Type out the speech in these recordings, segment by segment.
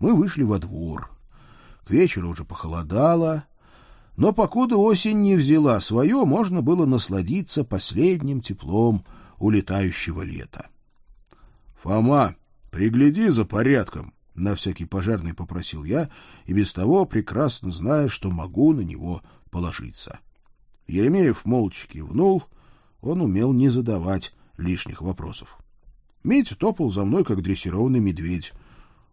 Мы вышли во двор. К вечеру уже похолодало, но покуда осень не взяла свое, можно было насладиться последним теплом улетающего лета. — Фома, пригляди за порядком, — на всякий пожарный попросил я, и без того прекрасно зная, что могу на него положиться. Еремеев молча кивнул, он умел не задавать лишних вопросов. Митя топал за мной, как дрессированный медведь.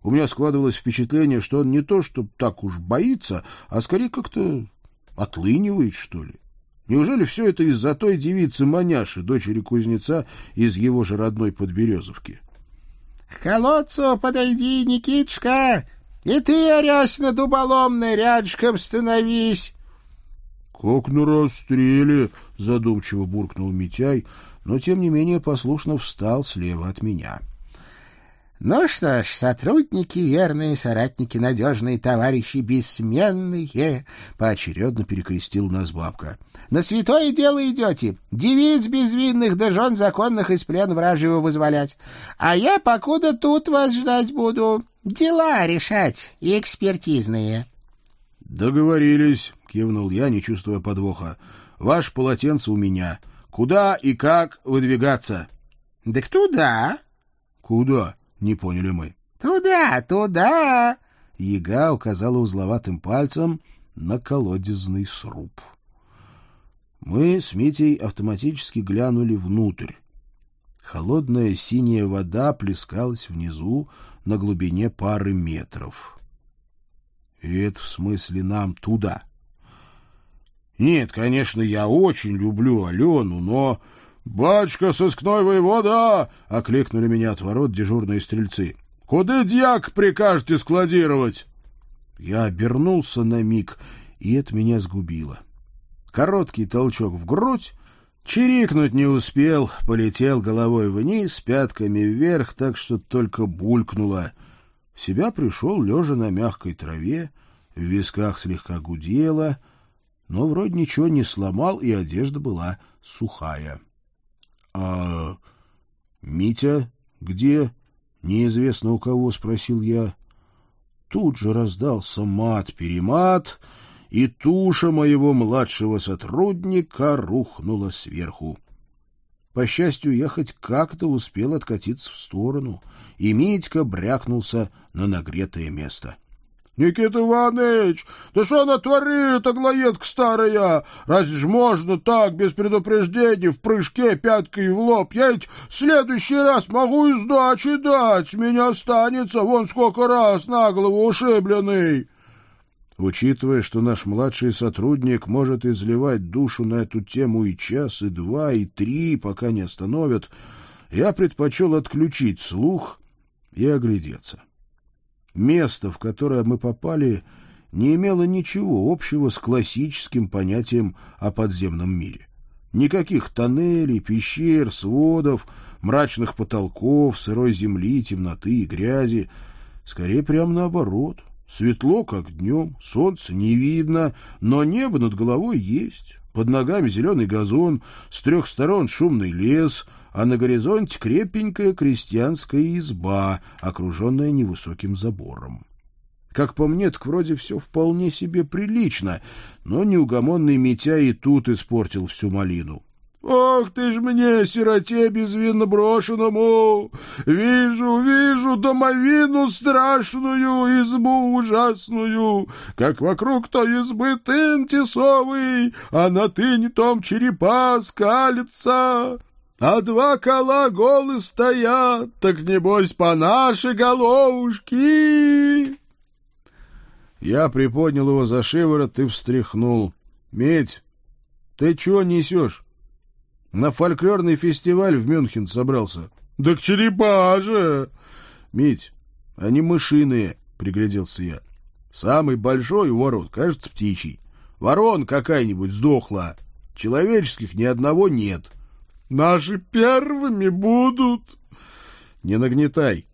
У меня складывалось впечатление, что он не то, что так уж боится, а скорее как-то отлынивает, что ли. Неужели все это из-за той девицы Маняши, дочери кузнеца из его же родной Подберезовки? — К колодцу подойди, Никитушка, и ты, Арясина дуболомная, рядышком становись. — Как на расстреле, — задумчиво буркнул Митяй, но, тем не менее, послушно встал слева от меня. — ну что ж, сотрудники верные, соратники надежные, товарищи бессменные, — поочередно перекрестил нас бабка. — На святое дело идете, девиц безвинных да жен законных из плен вражьего вызволять. А я покуда тут вас ждать буду, дела решать и экспертизные. — Договорились, — кивнул я, не чувствуя подвоха. — Ваш полотенце у меня. Куда и как выдвигаться? — Так туда. — Куда? — не поняли мы. «Туда, туда!» Яга указала узловатым пальцем на колодезный сруб. Мы с Митей автоматически глянули внутрь. Холодная синяя вода плескалась внизу на глубине пары метров. И это в смысле нам туда. Нет, конечно, я очень люблю Алену, но «Батюшка, сыскной воевода!» — окликнули меня от ворот дежурные стрельцы. «Куда дьяк прикажете складировать?» Я обернулся на миг, и это меня сгубило. Короткий толчок в грудь, чирикнуть не успел, полетел головой вниз, пятками вверх, так что только булькнуло. В себя пришел, лежа на мягкой траве, в висках слегка гудело, но вроде ничего не сломал, и одежда была сухая. «А Митя где?» «Неизвестно у кого», — спросил я. Тут же раздался мат-перемат, и туша моего младшего сотрудника рухнула сверху. По счастью, я хоть как-то успел откатиться в сторону, и Митька брякнулся на нагретое место. — Никита Иванович, да что она творит, аглоедка старая? Разве ж можно так, без предупреждения, в прыжке пяткой в лоб? Я ведь в следующий раз могу и сдачи дать, с меня останется вон сколько раз на голову ушибленный. Учитывая, что наш младший сотрудник может изливать душу на эту тему и час, и два, и три, пока не остановят, я предпочел отключить слух и оглядеться. Место, в которое мы попали, не имело ничего общего с классическим понятием о подземном мире. Никаких тоннелей, пещер, сводов, мрачных потолков, сырой земли, темноты и грязи. Скорее, прямо наоборот. Светло, как днем, солнце не видно, но небо над головой есть. Под ногами зеленый газон, с трех сторон шумный лес — а на горизонте крепенькая крестьянская изба, окруженная невысоким забором. Как по мне, так вроде все вполне себе прилично, но неугомонный Митя и тут испортил всю малину. «Ох ты ж мне, сироте безвинно брошенному! Вижу, вижу домовину страшную, избу ужасную, как вокруг той избы тын тесовый, а на тыне том черепа скалится!» а два кола голы стоят, так небось по нашей головушке. Я приподнял его за шиворот и встряхнул. — Медь, ты чего несешь? На фольклорный фестиваль в Мюнхен собрался. — Да к черепа же! — Медь, они мышиные, — пригляделся я. Самый большой у ворот, кажется, птичий. Ворон какая-нибудь сдохла. Человеческих ни одного нет. — Наши первыми будут. Не нагнетай.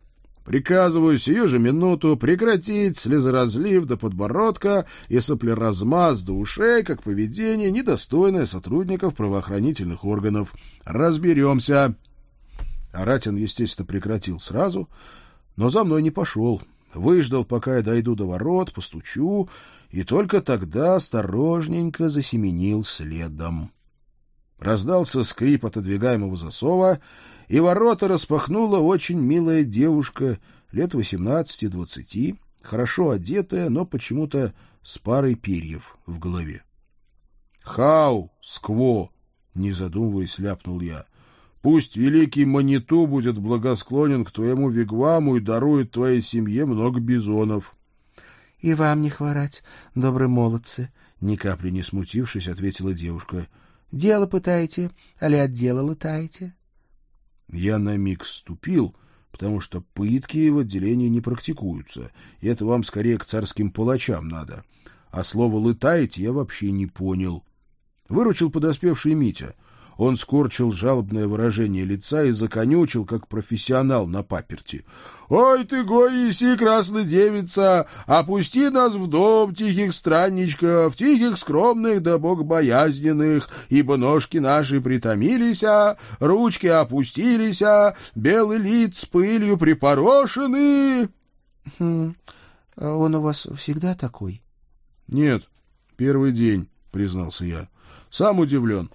Приказываю сию же минуту прекратить слезоразлив до подбородка и соплеразмаз до ушей, как поведение, недостойное сотрудников правоохранительных органов. Разберемся. Аратин, естественно, прекратил сразу, но за мной не пошел. выждал, пока я дойду до ворот, постучу, и только тогда осторожненько засеменил следом. Раздался скрип отодвигаемого засова, и ворота распахнула очень милая девушка лет восемнадцати-двадцати, хорошо одетая, но почему-то с парой перьев в голове. «Хау, скво!» — не задумываясь, ляпнул я. «Пусть великий Маниту будет благосклонен к твоему вигваму и дарует твоей семье много бизонов». «И вам не хворать, добрые молодцы», — ни капли не смутившись, ответила девушка. «Дело пытаете, али от дела летаете?» Я на миг ступил, потому что пытки в отделении не практикуются, и это вам скорее к царским палачам надо. А слово «летаете» я вообще не понял. Выручил подоспевший Митя. Он скорчил жалобное выражение лица и законючил, как профессионал на паперти. «Ой ты, Гоиси, красная девица, опусти нас в дом тихих странничков, тихих скромных да богобоязненных, ибо ножки наши притомились, а ручки опустились, а белый лиц пылью припорошены». «Хм, а он у вас всегда такой?» «Нет, первый день», — признался я. «Сам удивлен».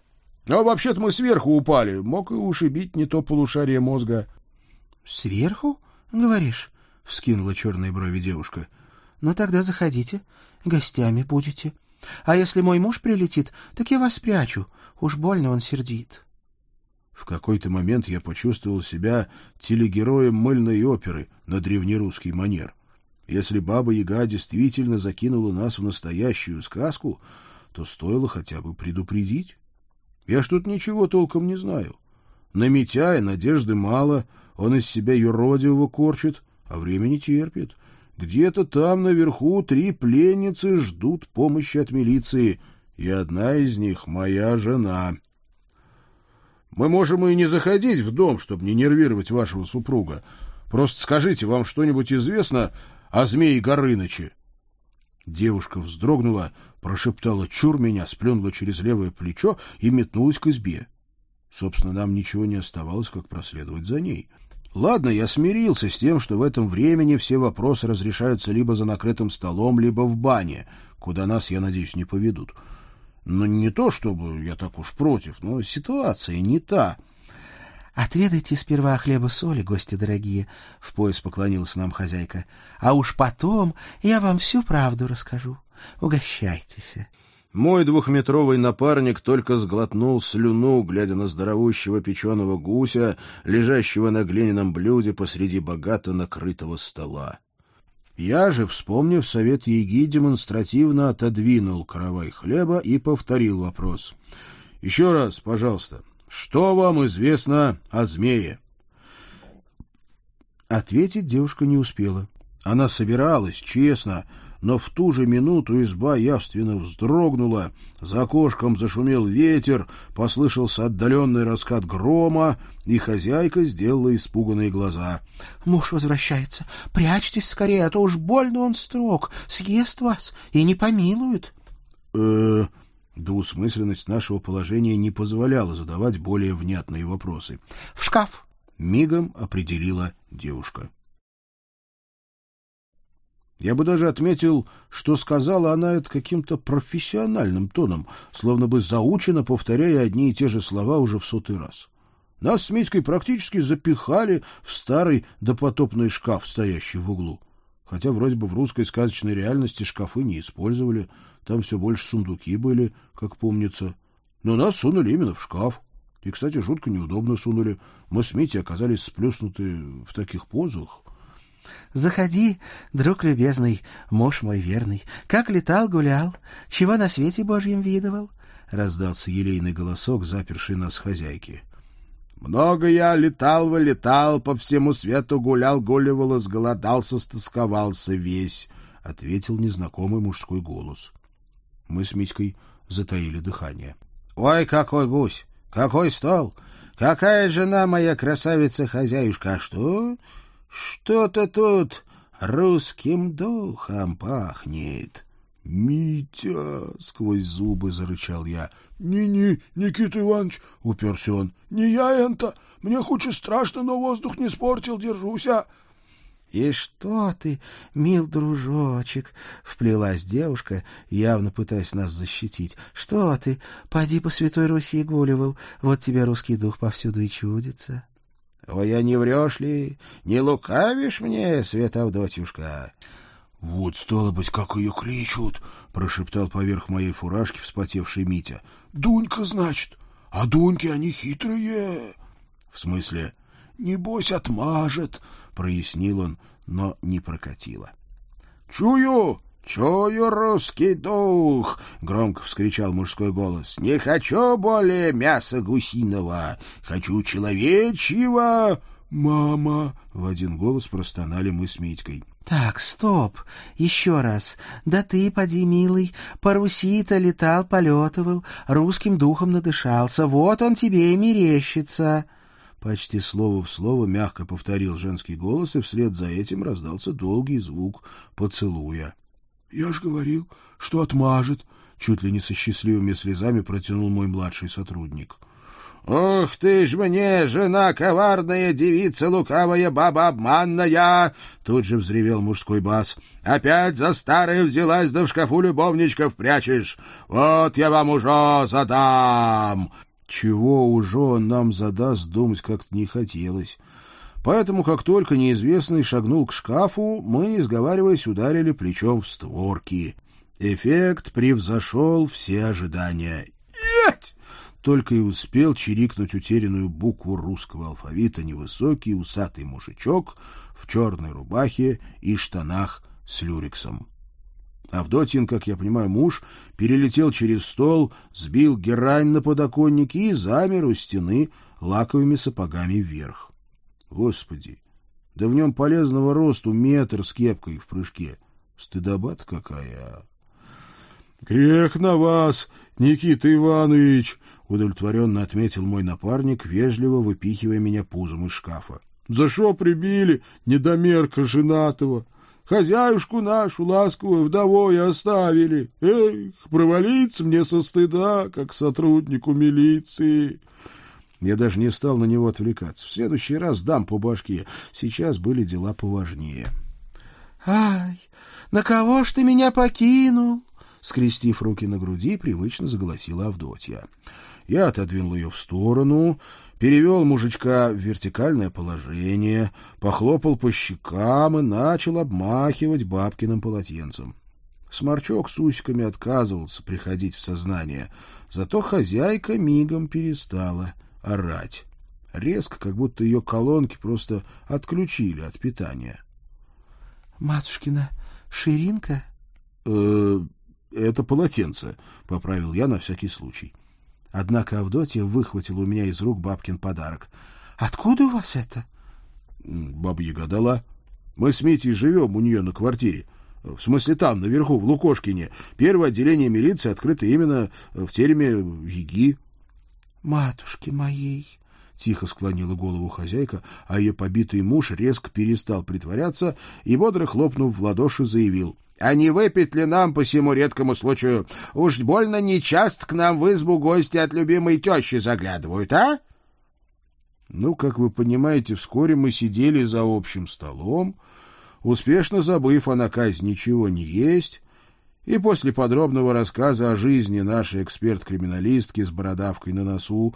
А вообще-то мы сверху упали. Мог и ушибить не то полушарие мозга. — Сверху, говоришь? — вскинула черные брови девушка. — Ну тогда заходите, гостями будете. А если мой муж прилетит, так я вас спрячу. Уж больно он сердит. В какой-то момент я почувствовал себя телегероем мыльной оперы на древнерусский манер. Если Баба-Яга действительно закинула нас в настоящую сказку, то стоило хотя бы предупредить. Я ж тут ничего толком не знаю. На Митяя надежды мало, он из себя юродивого корчит, а время не терпит. Где-то там наверху три пленницы ждут помощи от милиции, и одна из них — моя жена. Мы можем и не заходить в дом, чтобы не нервировать вашего супруга. Просто скажите, вам что-нибудь известно о змее Горыныче? Девушка вздрогнула, прошептала «Чур меня!», сплюнула через левое плечо и метнулась к избе. Собственно, нам ничего не оставалось, как проследовать за ней. Ладно, я смирился с тем, что в этом времени все вопросы разрешаются либо за накрытым столом, либо в бане, куда нас, я надеюсь, не поведут. Но не то, чтобы я так уж против, но ситуация не та. «Отведайте сперва хлеба-соли, гости дорогие», — в пояс поклонилась нам хозяйка. «А уж потом я вам всю правду расскажу. Угощайтесь». Мой двухметровый напарник только сглотнул слюну, глядя на здоровущего печеного гуся, лежащего на глиняном блюде посреди богато накрытого стола. Я же, вспомнив совет Еги, демонстративно отодвинул каравай хлеба и повторил вопрос. — Еще раз, пожалуйста, что вам известно о змее? Ответить девушка не успела. Она собиралась, честно, но в ту же минуту изба явственно вздрогнула, за окошком зашумел ветер, послышался отдаленный раскат грома, и хозяйка сделала испуганные глаза. — Муж возвращается. Прячьтесь скорее, а то уж больно он строг. Съест вас и не помилует. э Двусмысленность нашего положения не позволяла задавать более внятные вопросы. «В шкаф!» — мигом определила девушка. Я бы даже отметил, что сказала она это каким-то профессиональным тоном, словно бы заучено, повторяя одни и те же слова уже в сотый раз. Нас с Митькой практически запихали в старый допотопный шкаф, стоящий в углу. Хотя вроде бы в русской сказочной реальности шкафы не использовали, там все больше сундуки были, как помнится. Но нас сунули именно в шкаф. И, кстати, жутко неудобно сунули. Мы с Митей оказались сплюснуты в таких позах. — Заходи, друг любезный, муж мой верный. Как летал-гулял, чего на свете божьем видывал? — раздался елейный голосок, заперший нас хозяйки. Много я летал, вылетал, по всему свету гулял, гуливал, сголодался, стосковался весь, — ответил незнакомый мужской голос. Мы с Митькой затаили дыхание. — Ой, какой гусь! Какой стол! Какая жена моя красавица-хозяюшка! А что? Что-то тут русским духом пахнет. — Митя! — сквозь зубы зарычал я. «Не-не, Никита Иванович!» — уперся он. «Не я это! Мне хоть и страшно, но воздух не спортил, держуся!» «И что ты, мил дружочек?» — вплелась девушка, явно пытаясь нас защитить. «Что ты? Поди по Святой Руси гуливал. Вот тебе русский дух повсюду и чудится». «Ой, а не врешь ли? Не лукавишь мне, Света Авдотьюшка?» «Вот, стало быть, как ее кличут!» — прошептал поверх моей фуражки вспотевший Митя. «Дунька, значит? А дуньки, они хитрые!» «В смысле?» «Небось, отмажет!» — прояснил он, но не прокатило. «Чую! Чую русский дух!» — громко вскричал мужской голос. «Не хочу более мяса гусиного! Хочу человечьего!» «Мама!» — в один голос простонали мы с Митькой. «Так, стоп! Еще раз. Да ты, поди, милый, по Руси-то летал, полетывал, русским духом надышался. Вот он тебе и мерещится!» Почти слово в слово мягко повторил женский голос, и вслед за этим раздался долгий звук поцелуя. — Я ж говорил, что отмажет! — чуть ли не со счастливыми слезами протянул мой младший сотрудник. — Ох ты ж мне, жена коварная, девица лукавая, баба обманная! — тут же взревел мужской бас. — Опять за старое взялась, да в шкафу любовничков прячешь! Вот я вам уже задам! Чего уже он нам задаст, думать как-то не хотелось. Поэтому, как только неизвестный шагнул к шкафу, мы, не сговариваясь, ударили плечом в створки. Эффект превзошел все ожидания. «Еть!» Только и успел чирикнуть утерянную букву русского алфавита невысокий усатый мужичок в черной рубахе и штанах с люрексом. Авдотин, как я понимаю, муж, перелетел через стол, сбил герань на подоконнике и замер у стены лаковыми сапогами вверх. Господи, да в нем полезного росту метр с кепкой в прыжке. Стыдоба какая! — Грех на вас, Никита Иванович! — удовлетворенно отметил мой напарник, вежливо выпихивая меня пузом из шкафа. — За что прибили недомерка женатого? — Хозяюшку нашу ласковую вдовой оставили. Эх, провалиться мне со стыда, как сотруднику милиции. Я даже не стал на него отвлекаться. В следующий раз дам по башке. Сейчас были дела поважнее. — Ай, на кого ж ты меня покинул? Скрестив руки на груди, привычно заголосила Авдотья. Я отодвинул ее в сторону перевел мужичка в вертикальное положение, похлопал по щекам и начал обмахивать бабкиным полотенцем. Сморчок с усиками отказывался приходить в сознание, зато хозяйка мигом перестала орать. Резко, как будто ее колонки просто отключили от питания. — Матушкина, ширинка? «Э, — Это полотенце, — поправил я на всякий случай. — Однако Авдотья выхватила у меня из рук бабкин подарок. — Откуда у вас это? — Баба-яга дала. Мы с Митей живем у нее на квартире. В смысле там, наверху, в Лукошкине. Первое отделение милиции открыто именно в тереме Яги. — Матушки моей! — тихо склонила голову хозяйка, а ее побитый муж резко перестал притворяться и, бодро хлопнув в ладоши, заявил — а не выпить ли нам по всему редкому случаю? Уж больно нечаст к нам в избу гости от любимой тещи заглядывают, а? Ну, как вы понимаете, вскоре мы сидели за общим столом, успешно забыв о наказе ничего не есть, и после подробного рассказа о жизни нашей эксперт-криминалистки с бородавкой на носу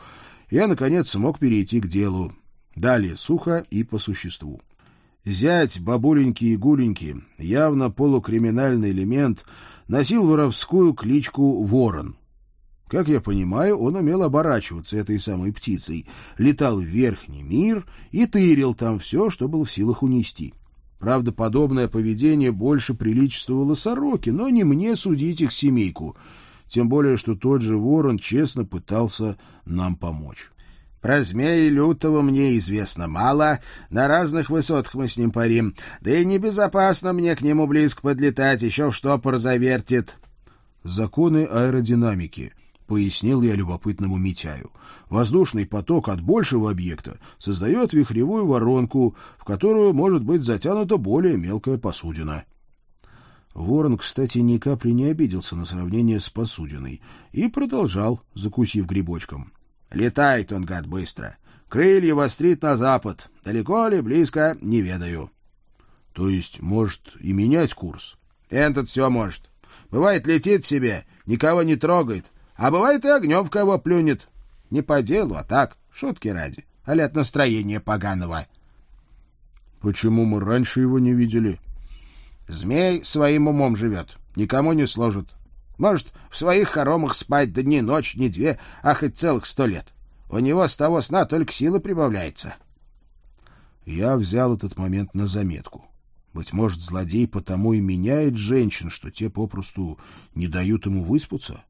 я, наконец, смог перейти к делу. Далее сухо и по существу. Зять бабуленьки и гуленьки, явно полукриминальный элемент, носил воровскую кличку Ворон. Как я понимаю, он умел оборачиваться этой самой птицей, летал в верхний мир и тырил там все, что был в силах унести. Правда, подобное поведение больше приличествовало сороке, но не мне судить их семейку, тем более, что тот же ворон честно пытался нам помочь. Про змея лютого мне известно мало, на разных высотах мы с ним парим, да и небезопасно мне к нему близко подлетать, еще в штопор завертит. Законы аэродинамики, — пояснил я любопытному Митяю. Воздушный поток от большего объекта создает вихревую воронку, в которую может быть затянута более мелкая посудина. Ворон, кстати, ни капли не обиделся на сравнение с посудиной и продолжал, закусив грибочком. Летает он, гад, быстро. Крылья вострит на запад. Далеко ли, близко, не ведаю. То есть, может и менять курс? Этот все может. Бывает, летит себе, никого не трогает, а бывает и огнем в кого плюнет. Не по делу, а так, шутки ради, а от настроения поганого. Почему мы раньше его не видели? Змей своим умом живет, никому не сложит. Может, в своих хоромах спать да ни ночь, ни две, а хоть целых сто лет. У него с того сна только сила прибавляется. Я взял этот момент на заметку. Быть может, злодей потому и меняет женщин, что те попросту не дают ему выспаться?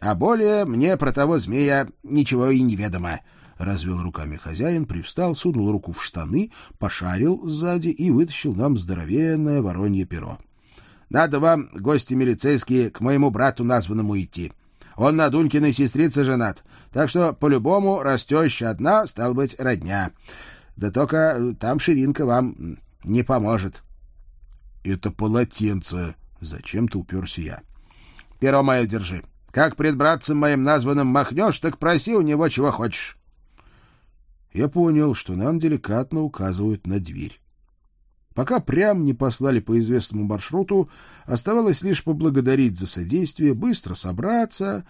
А более мне про того змея ничего и не ведомо. Развел руками хозяин, привстал, сунул руку в штаны, пошарил сзади и вытащил нам здоровенное воронье перо. — Надо вам, гости милицейские, к моему брату названному идти. Он на Дунькиной сестрице женат, так что, по-любому, растеща одна, стал быть, родня. Да только там ширинка вам не поможет. — Это полотенце. Зачем-то уперся я. — Перо мое держи. Как пред братцем моим названным махнешь, так проси у него чего хочешь. Я понял, что нам деликатно указывают на дверь. Пока прям не послали по известному маршруту, оставалось лишь поблагодарить за содействие, быстро собраться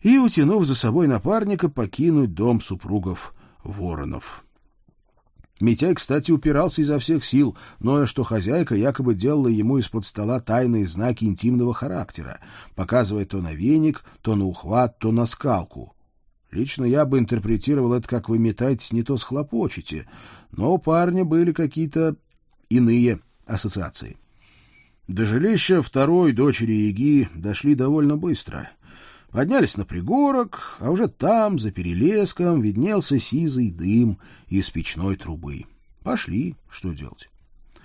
и, утянув за собой напарника, покинуть дом супругов Воронов. Митяй, кстати, упирался изо всех сил, ноя, что хозяйка якобы делала ему из-под стола тайные знаки интимного характера, показывая то на веник, то на ухват, то на скалку. Лично я бы интерпретировал это как «вы метаетесь, не то схлопочете», но у парня были какие-то иные ассоциации. До жилища второй дочери Яги дошли довольно быстро. Поднялись на пригорок, а уже там, за перелеском, виднелся сизый дым из печной трубы. Пошли, что делать.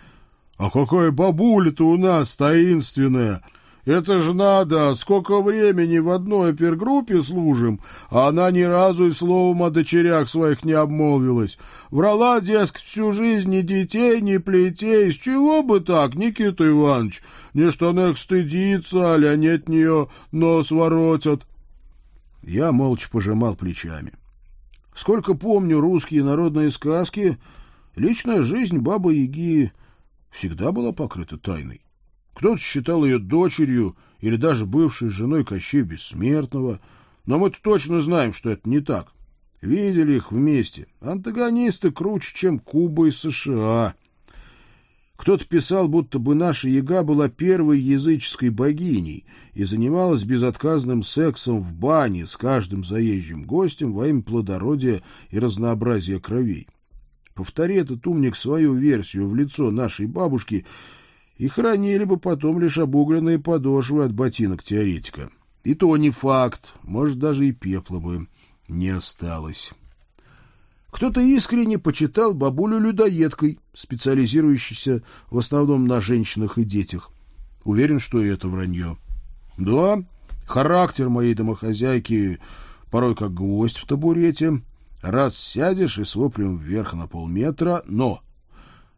— А какая бабуля-то у нас таинственная! Это ж надо, сколько времени в одной опергруппе служим, а она ни разу и словом о дочерях своих не обмолвилась. Врала, дескать, всю жизнь ни детей, ни плетей. С чего бы так, Никита Иванович? Не что она их стыдится, а они от нее нос воротят. Я молча пожимал плечами. Сколько помню русские народные сказки, личная жизнь Бабы-Яги всегда была покрыта тайной. Кто-то считал ее дочерью или даже бывшей женой Кощея Бессмертного, но мы точно знаем, что это не так. Видели их вместе. Антагонисты круче, чем Куба и США. Кто-то писал, будто бы наша яга была первой языческой богиней и занималась безотказным сексом в бане с каждым заезжим гостем во имя плодородия и разнообразия кровей. Повтори этот умник свою версию в лицо нашей бабушки — и хранили бы потом лишь обугленные подошвы от ботинок теоретика. И то не факт, может, даже и пепла бы не осталось. Кто-то искренне почитал бабулю людоедкой, специализирующейся в основном на женщинах и детях. Уверен, что и это вранье. Да, характер моей домохозяйки порой как гвоздь в табурете. Раз сядешь и с вверх на полметра, но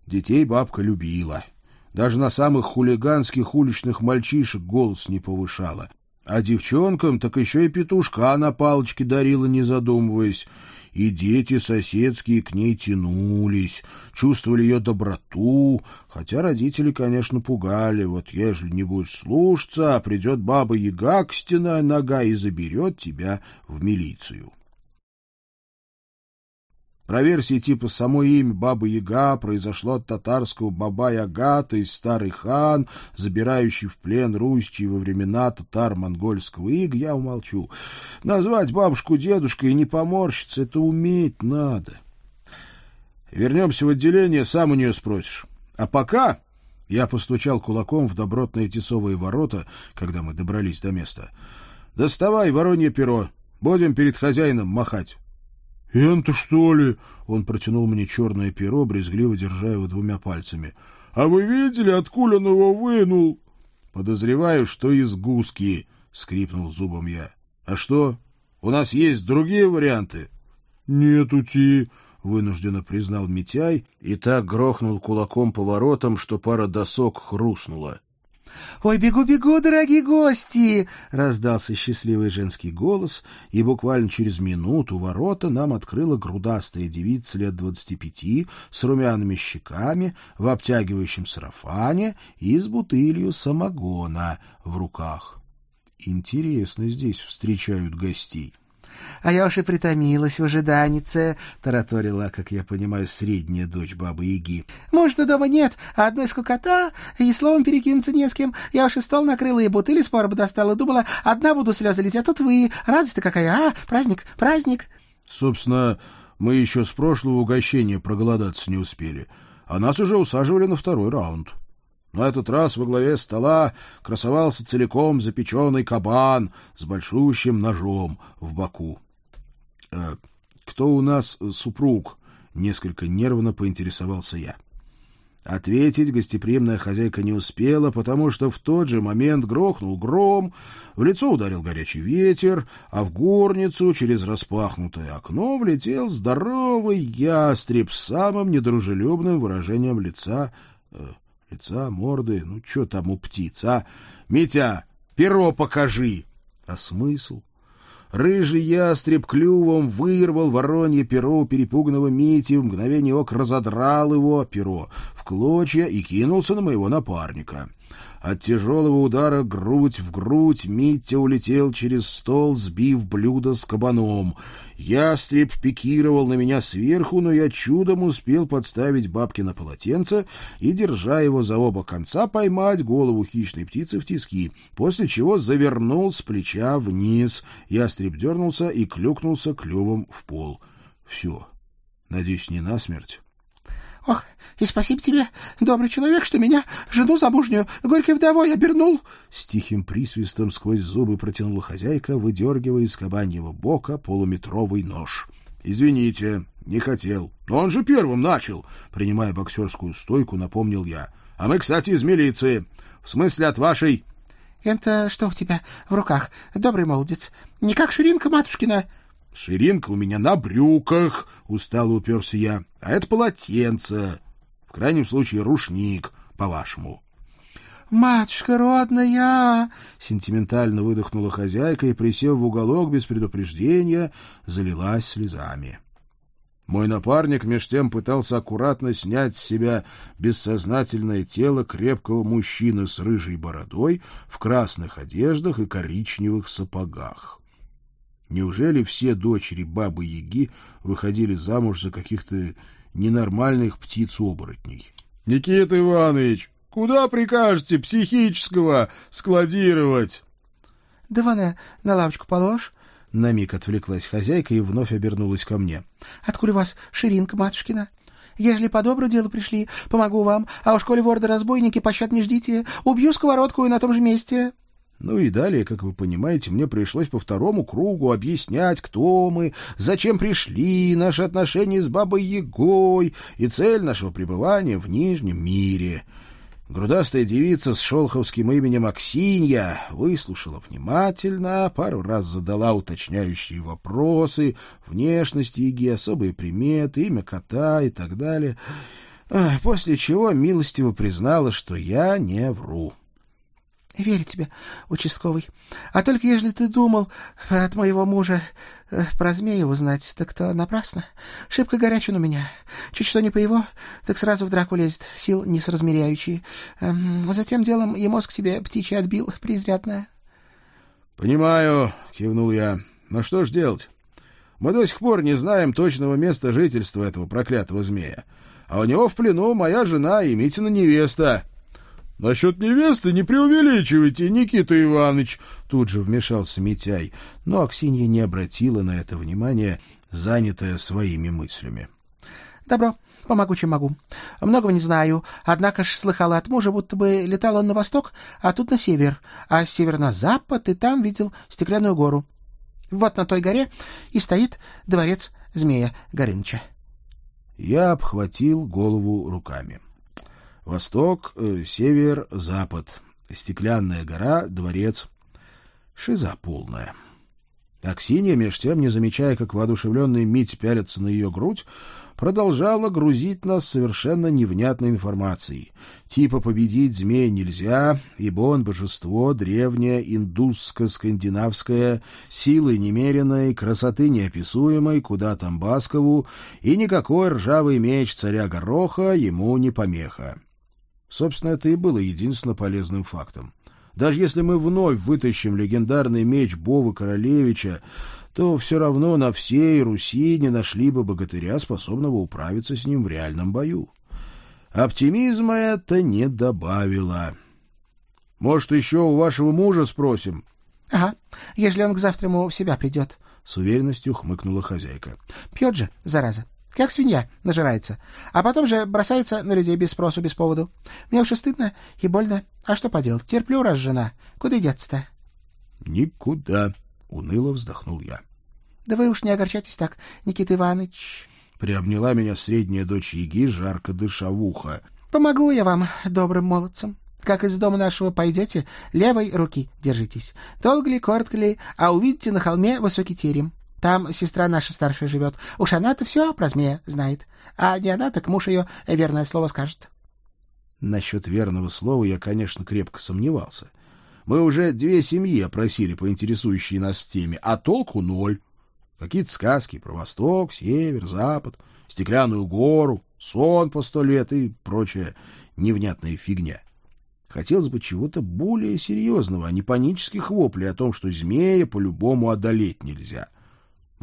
детей бабка любила. Даже на самых хулиганских уличных мальчишек голос не повышала. А девчонкам так еще и петушка на палочке дарила, не задумываясь. И дети соседские к ней тянулись, чувствовали ее доброту, хотя родители, конечно, пугали. Вот ежели не будешь слушаться, придет баба-яга к стеной нога и заберет тебя в милицию. Про версии типа само имя Баба-Яга произошло от татарского Баба-Яга, то есть старый хан, забирающий в плен Руськи во времена татар-монгольского ига, я умолчу. Назвать бабушку дедушкой и не поморщиться — это уметь надо. Вернемся в отделение, сам у нее спросишь. А пока... Я постучал кулаком в добротные тесовые ворота, когда мы добрались до места. «Доставай воронье перо. Будем перед хозяином махать». «Энто, что ли?» — он протянул мне черное перо, брезгливо держа его двумя пальцами. «А вы видели, откуда он его вынул?» «Подозреваю, что из гуски», — скрипнул зубом я. «А что, у нас есть другие варианты?» «Нет, ути», — вынужденно признал Митяй и так грохнул кулаком по воротам, что пара досок хрустнула. «Ой, бегу-бегу, дорогие гости!» — раздался счастливый женский голос, и буквально через минуту ворота нам открыла грудастая девица лет двадцати пяти с румяными щеками, в обтягивающем сарафане и с бутылью самогона в руках. Интересно здесь встречают гостей. А я уж и притомилась в ожиданице, — тараторила, как я понимаю, средняя дочь бабы-яги. Может, дома нет, а одной скукота, и словом перекинуться не с кем. Я уж и стол накрыла, и бутыли с пороба достала, думала, одна буду слезы лить, а тут вы. Радость-то какая, а? Праздник, праздник. Собственно, мы еще с прошлого угощения проголодаться не успели, а нас уже усаживали на второй раунд. — на этот раз во главе стола красовался целиком запеченный кабан с большущим ножом в боку. «Э, «Кто у нас супруг?» — несколько нервно поинтересовался я. Ответить гостеприимная хозяйка не успела, потому что в тот же момент грохнул гром, в лицо ударил горячий ветер, а в горницу через распахнутое окно влетел здоровый ястреб с самым недружелюбным выражением лица э, лица, морды, ну что там у птиц, а? Митя, перо покажи! А смысл? Рыжий ястреб клювом вырвал воронье перо у перепуганного Мити, в мгновение ок разодрал его, перо, в клочья и кинулся на моего напарника. От тяжелого удара грудь в грудь Митя улетел через стол, сбив блюдо с кабаном. Ястреб пикировал на меня сверху, но я чудом успел подставить бабки на полотенце и, держа его за оба конца, поймать голову хищной птицы в тиски, после чего завернул с плеча вниз. Ястреб дернулся и клюкнулся клювом в пол. Все. Надеюсь, не насмерть. Ох, и спасибо тебе, добрый человек, что меня, жену замужнюю, горькой вдовой обернул. С тихим присвистом сквозь зубы протянула хозяйка, выдергивая из кабаньего бока полуметровый нож. «Извините, не хотел. Но он же первым начал!» Принимая боксерскую стойку, напомнил я. «А мы, кстати, из милиции. В смысле от вашей...» «Это что у тебя в руках, добрый молодец? Не как ширинка матушкина?» Ширинка у меня на брюках, — устало уперся я, — а это полотенце. В крайнем случае рушник, по-вашему. — Матушка родная! — сентиментально выдохнула хозяйка и, присев в уголок без предупреждения, залилась слезами. Мой напарник меж тем пытался аккуратно снять с себя бессознательное тело крепкого мужчины с рыжей бородой в красных одеждах и коричневых сапогах. Неужели все дочери Бабы-Яги выходили замуж за каких-то ненормальных птиц-оборотней? — Никита Иванович, куда прикажете психического складировать? — Да вон э, на лавочку положь. На миг отвлеклась хозяйка и вновь обернулась ко мне. — Откуда у вас ширинка, матушкина? Ежели по добру делу пришли, помогу вам, а уж коли ворды-разбойники, пощад не ждите, убью сковородку и на том же месте. — ну и далее, как вы понимаете, мне пришлось по второму кругу объяснять, кто мы, зачем пришли, наши отношения с Бабой Егой и цель нашего пребывания в Нижнем мире. Грудастая девица с шолховским именем Аксинья выслушала внимательно, пару раз задала уточняющие вопросы, внешность Еги, особые приметы, имя кота и так далее, после чего милостиво признала, что я не вру. — Верю тебе, участковый. А только ежели ты думал от моего мужа э, про змея узнать, так то напрасно. Шибко горячий он у меня. Чуть что не по его, так сразу в драку лезет, сил несразмеряющие. Эм, затем делом и мозг себе птичий отбил, преизрядно. — Понимаю, — кивнул я. — Но что ж делать? Мы до сих пор не знаем точного места жительства этого проклятого змея. А у него в плену моя жена и Митина невеста. — Насчет невесты не преувеличивайте, Никита Иванович, тут же вмешался Митяй, но Аксинья не обратила на это внимания, занятая своими мыслями. Добро, помогу, чем могу. Многого не знаю, однако ж слыхала от мужа, будто бы летал он на восток, а тут на север, а север на запад, и там видел стеклянную гору. Вот на той горе и стоит дворец змея Горыныча. Я обхватил голову руками. Восток, э, север, запад. Стеклянная гора, дворец. Шиза полная. Аксинья, меж тем, не замечая, как воодушевленный Мить пялится на ее грудь, продолжала грузить нас совершенно невнятной информацией. Типа победить змея нельзя, ибо он божество, древнее, индусско-скандинавское, силы немеренной, красоты неописуемой, куда там Баскову, и никакой ржавый меч царя Гороха ему не помеха. Собственно, это и было единственно полезным фактом. Даже если мы вновь вытащим легендарный меч Бовы Королевича, то все равно на всей Руси не нашли бы богатыря, способного управиться с ним в реальном бою. Оптимизма это не добавило. «Может, еще у вашего мужа спросим?» «Ага, ежели он к завтраму в себя придет», — с уверенностью хмыкнула хозяйка. «Пьет же, зараза, как свинья нажирается, а потом же бросается на людей без спросу, без поводу. Мне уж и стыдно и больно. А что поделать, терплю, раз жена. Куда деться-то?» «Никуда», — уныло вздохнул я. — Да вы уж не огорчайтесь так, Никита Иванович. Приобняла меня средняя дочь Яги, жарко дыша в ухо. — Помогу я вам, добрым молодцам. Как из дома нашего пойдете, левой руки держитесь. Долго ли, коротко ли, а увидите на холме высокий терем. Там сестра наша старшая живет. Уж она-то все про змея знает. А не она, так муж ее верное слово скажет. Насчет верного слова я, конечно, крепко сомневался. Мы уже две семьи опросили по интересующей нас теме, а толку ноль. Какие-то сказки про восток, север, запад, стеклянную гору, сон по сто лет и прочая невнятная фигня. Хотелось бы чего-то более серьезного, а не панических воплей о том, что змея по-любому одолеть нельзя.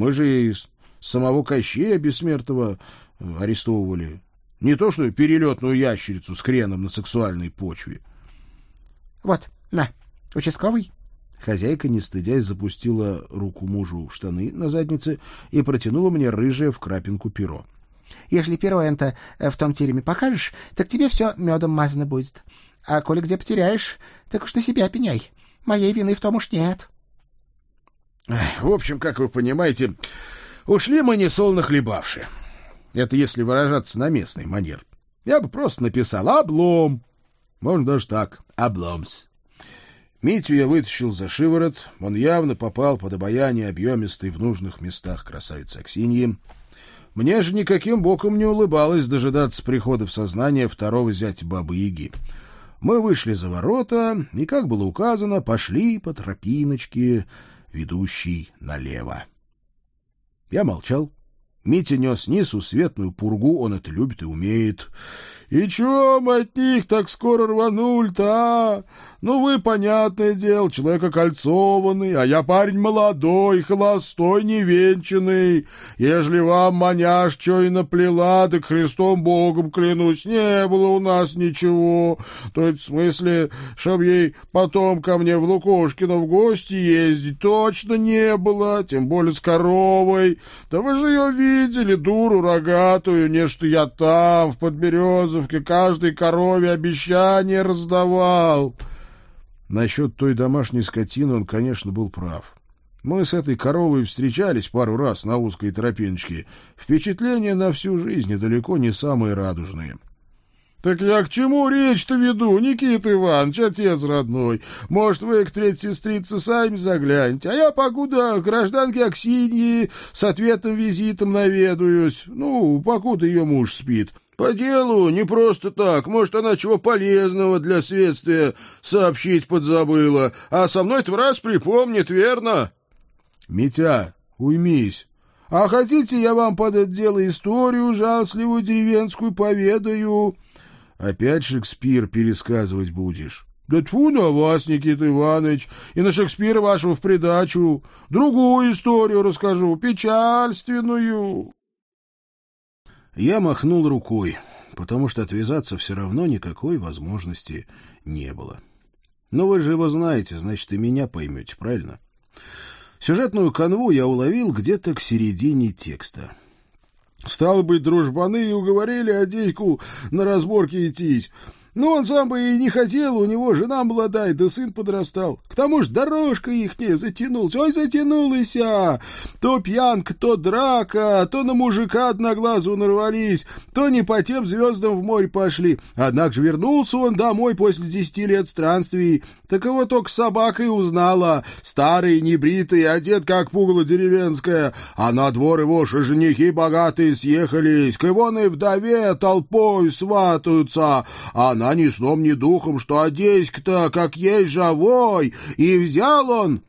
Мы же и самого Кощея Бессмертного э, арестовывали. Не то что перелетную ящерицу с креном на сексуальной почве. — Вот, на, участковый, Хозяйка, не стыдясь, запустила руку мужу в штаны на заднице и протянула мне рыжее в крапинку перо. — Ежели перо это э, в том тереме покажешь, так тебе все медом мазано будет. А коли где потеряешь, так уж на себя пеняй. Моей вины в том уж нет. В общем, как вы понимаете, ушли мы не солно хлебавши. Это если выражаться на местный манер. Я бы просто написал «облом». Можно даже так «обломс». Митю я вытащил за шиворот, он явно попал под обаяние объемистой в нужных местах красавицы Аксиньи. Мне же никаким боком не улыбалось дожидаться прихода в сознание второго зятя Бабы-Яги. Мы вышли за ворота и, как было указано, пошли по тропиночке, ведущей налево. Я молчал. Митя нес светную пургу, он это любит и умеет. «И чё мы от них так скоро рванули-то, а? Ну, вы, понятное дело, человек окольцованный, а я парень молодой, холостой, невенчанный. Ежели вам маняш чё и наплела, так Христом Богом клянусь, не было у нас ничего. То есть в смысле, чтоб ей потом ко мне в Лукошкино в гости ездить, точно не было, тем более с коровой. Да вы же ее видели, дуру рогатую, не что я там, в Подберезовке, каждой корове обещание раздавал». Насчет той домашней скотины он, конечно, был прав. Мы с этой коровой встречались пару раз на узкой тропиночке. Впечатления на всю жизнь далеко не самые радужные. — Так я к чему речь-то веду, Никита Иванович, отец родной? Может, вы к третьей сестрице сами заглянете, а я покуда гражданке Аксиньи с ответным визитом наведаюсь. Ну, покуда ее муж спит. По делу, не просто так. Может, она чего полезного для следствия сообщить подзабыла, а со мной-то в раз припомнит, верно? Митя, уймись. А хотите, я вам под это дело историю жалостливую деревенскую поведаю? Опять Шекспир пересказывать будешь? Да тьфу на вас, Никита Иванович, и на Шекспира вашего в придачу. Другую историю расскажу, печальственную. Я махнул рукой, потому что отвязаться все равно никакой возможности не было. Но вы же его знаете, значит, и меня поймете, правильно? Сюжетную канву я уловил где-то к середине текста. Стало быть, дружбаны и уговорили Одейку на разборки идти. Ну, он сам бы и не хотел, у него жена молодая, да сын подрастал. К тому же дорожка ихняя затянулась, ой, затянулась, а! То пьянка, то драка, то на мужика одноглазу нарвались, то не по тем звездам в море пошли. Однако же вернулся он домой после десяти лет странствий, так его только собакой узнала, старый, небритый, одет как пугало деревенское, а на двор его же женихи богатые съехались, к ивоной вдове толпой сватаются, она ни сном, ни духом, что одеська-то как есть живой, и взял он...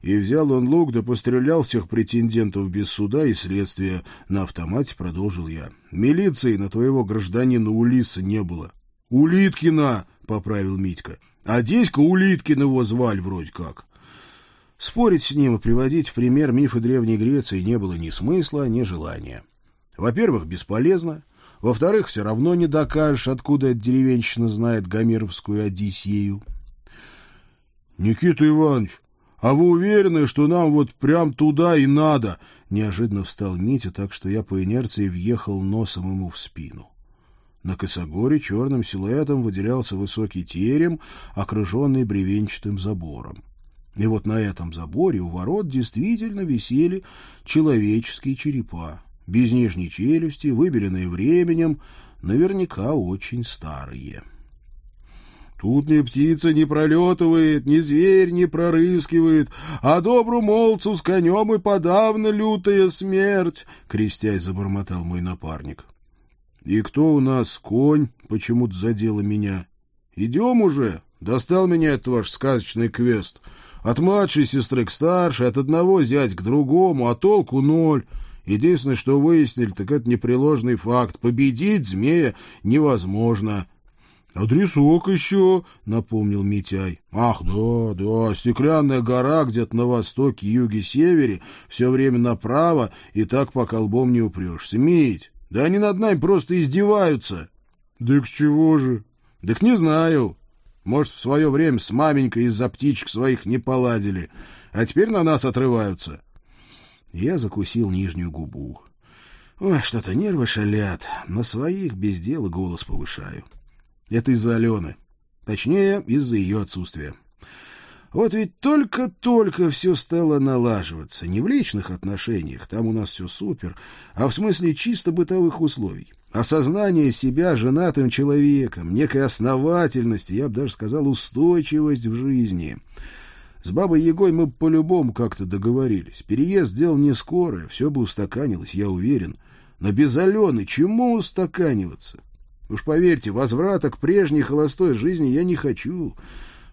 И взял он лук, да пострелял всех претендентов без суда и следствия. На автомате продолжил я. Милиции на твоего гражданина Улиса не было. Улиткина, поправил Митька. А Деська Улиткин его звали вроде как. Спорить с ним и приводить в пример мифы Древней Греции не было ни смысла, ни желания. Во-первых, бесполезно. Во-вторых, все равно не докажешь, откуда эта деревенщина знает Гомеровскую Одиссею. — Никита Иванович, а вы уверены, что нам вот прям туда и надо? Неожиданно встал Митя, так что я по инерции въехал носом ему в спину. На косогоре черным силуэтом выделялся высокий терем, окруженный бревенчатым забором. И вот на этом заборе у ворот действительно висели человеческие черепа без нижней челюсти, выбеленные временем, наверняка очень старые. Тут ни птица не пролетывает, ни зверь не прорыскивает, а добру молцу с конем и подавно лютая смерть, — крестясь забормотал мой напарник. — И кто у нас конь? — почему-то задело меня. — Идем уже. Достал меня этот ваш сказочный квест. От младшей сестры к старшей, от одного зять к другому, а толку ноль. Единственное, что выяснили, так это непреложный факт. Победить змея невозможно. — Адресок еще, — напомнил Митяй. — Ах, да, да, стеклянная гора где-то на востоке, юге, севере, все время направо, и так пока лбом не упрешься. Мить, да они над нами просто издеваются. — Да с чего же? — Так не знаю. Может, в свое время с маменькой из-за птичек своих не поладили, а теперь на нас отрываются. — я закусил нижнюю губу. Ой, что-то нервы шалят. На своих без дела голос повышаю. Это из-за Алены. Точнее, из-за ее отсутствия. Вот ведь только-только все стало налаживаться. Не в личных отношениях, там у нас все супер, а в смысле чисто бытовых условий. Осознание себя женатым человеком, некой основательности, я бы даже сказал, устойчивость в жизни — с бабой Егой мы по-любому как-то договорились. Переезд сделал не скоро, все бы устаканилось, я уверен. Но без Алены чему устаканиваться? Уж поверьте, возврата к прежней холостой жизни я не хочу,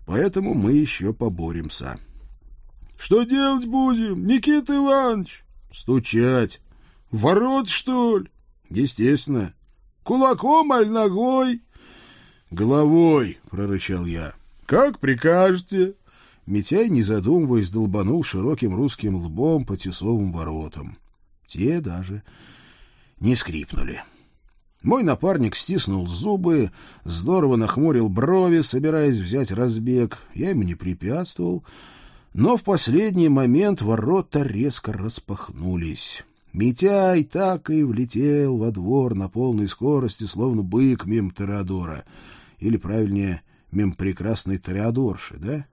поэтому мы еще поборемся. — Что делать будем, Никита Иванович? — Стучать. — Ворот, что ли? — Естественно. — Кулаком, аль ногой? — Головой, — прорычал я. — Как прикажете. Митяй, не задумываясь, долбанул широким русским лбом по тесовым воротам. Те даже не скрипнули. Мой напарник стиснул зубы, здорово нахмурил брови, собираясь взять разбег. Я ему не препятствовал, но в последний момент ворота резко распахнулись. Митяй так и влетел во двор на полной скорости, словно бык мимо Тореадора. Или, правильнее, мимо прекрасной Тореадорши, да?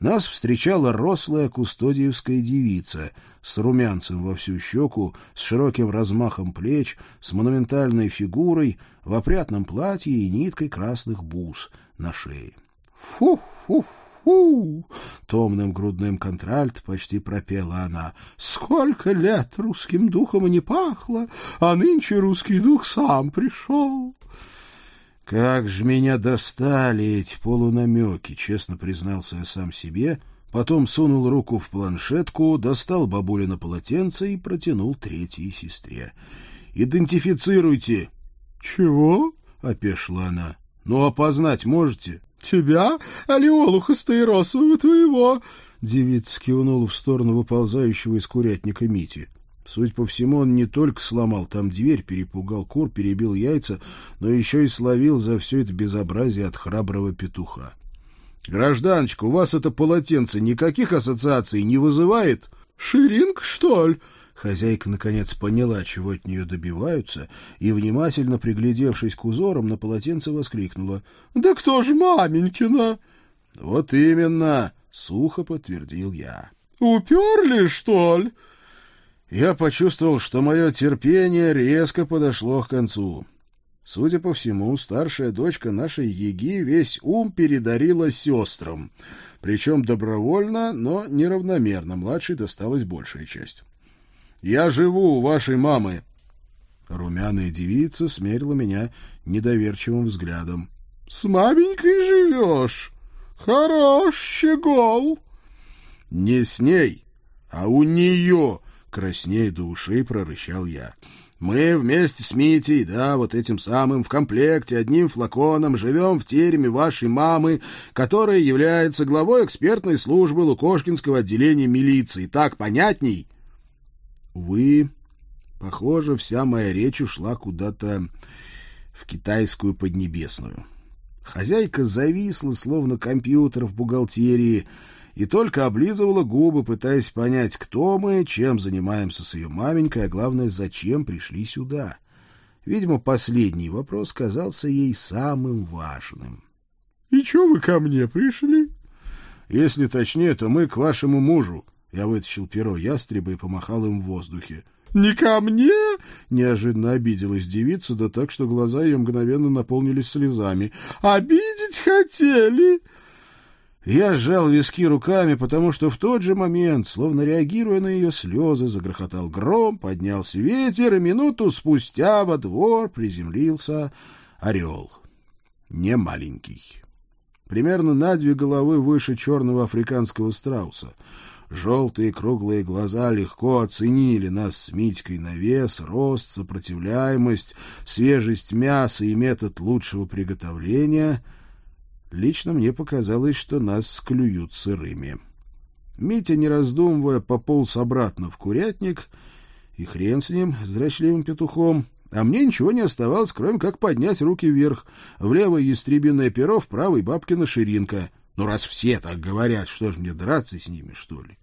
Нас встречала рослая кустодиевская девица с румянцем во всю щеку, с широким размахом плеч, с монументальной фигурой, в опрятном платье и ниткой красных бус на шее. «Фу-фу-фу!» — томным грудным контральт почти пропела она. «Сколько лет русским духом и не пахло, а нынче русский дух сам пришел!» Как же меня достали эти полунамеки, честно признался я сам себе, потом сунул руку в планшетку, достал бабулина полотенце и протянул третьей сестре. «Идентифицируйте!» «Чего?» — опешила она. «Ну, опознать можете?» «Тебя, Алиолуха Стаиросова, твоего!» Девица кивнула в сторону выползающего из курятника Мити. Суть по всему, он не только сломал там дверь, перепугал кур, перебил яйца, но еще и словил за все это безобразие от храброго петуха. — Гражданочка, у вас это полотенце никаких ассоциаций не вызывает? — Ширинг, что ли? — Хозяйка, наконец, поняла, чего от нее добиваются, и, внимательно приглядевшись к узорам, на полотенце воскликнула. — Да кто ж маменькина? — Вот именно, — сухо подтвердил я. — Уперли, что ли? Я почувствовал, что мое терпение резко подошло к концу. Судя по всему, старшая дочка нашей Еги весь ум передарила сестрам, причем добровольно, но неравномерно, младшей досталась большая часть. Я живу у вашей мамы. Румяная девица смерила меня недоверчивым взглядом. — С маменькой живешь? Хорош, щегол. — Не с ней, а у нее, — красней до ушей прорычал я. Мы вместе с Митей, да, вот этим самым, в комплекте, одним флаконом, живем в тереме вашей мамы, которая является главой экспертной службы Лукошкинского отделения милиции. Так понятней? Увы, похоже, вся моя речь ушла куда-то в китайскую поднебесную. Хозяйка зависла, словно компьютер в бухгалтерии, и только облизывала губы, пытаясь понять, кто мы, чем занимаемся с ее маменькой, а главное, зачем пришли сюда. Видимо, последний вопрос казался ей самым важным. — И чё вы ко мне пришли? — Если точнее, то мы к вашему мужу, я вытащил перо ястреба и помахал им в воздухе. «Не ко мне?» — неожиданно обиделась девица, да так, что глаза ее мгновенно наполнились слезами. «Обидеть хотели?» Я сжал виски руками, потому что в тот же момент, словно реагируя на ее слезы, загрохотал гром, поднялся ветер, и минуту спустя во двор приземлился орел. Не маленький. Примерно на две головы выше черного африканского страуса — Желтые круглые глаза легко оценили нас с Митькой на вес, рост, сопротивляемость, свежесть мяса и метод лучшего приготовления. Лично мне показалось, что нас склюют сырыми. Митя, не раздумывая, пополз обратно в курятник, и хрен с ним, с дрочливым петухом, а мне ничего не оставалось, кроме как поднять руки вверх, в левое ястребиное перо, в правой бабкина ширинка — ну, раз все так говорят, что ж мне драться с ними, что ли?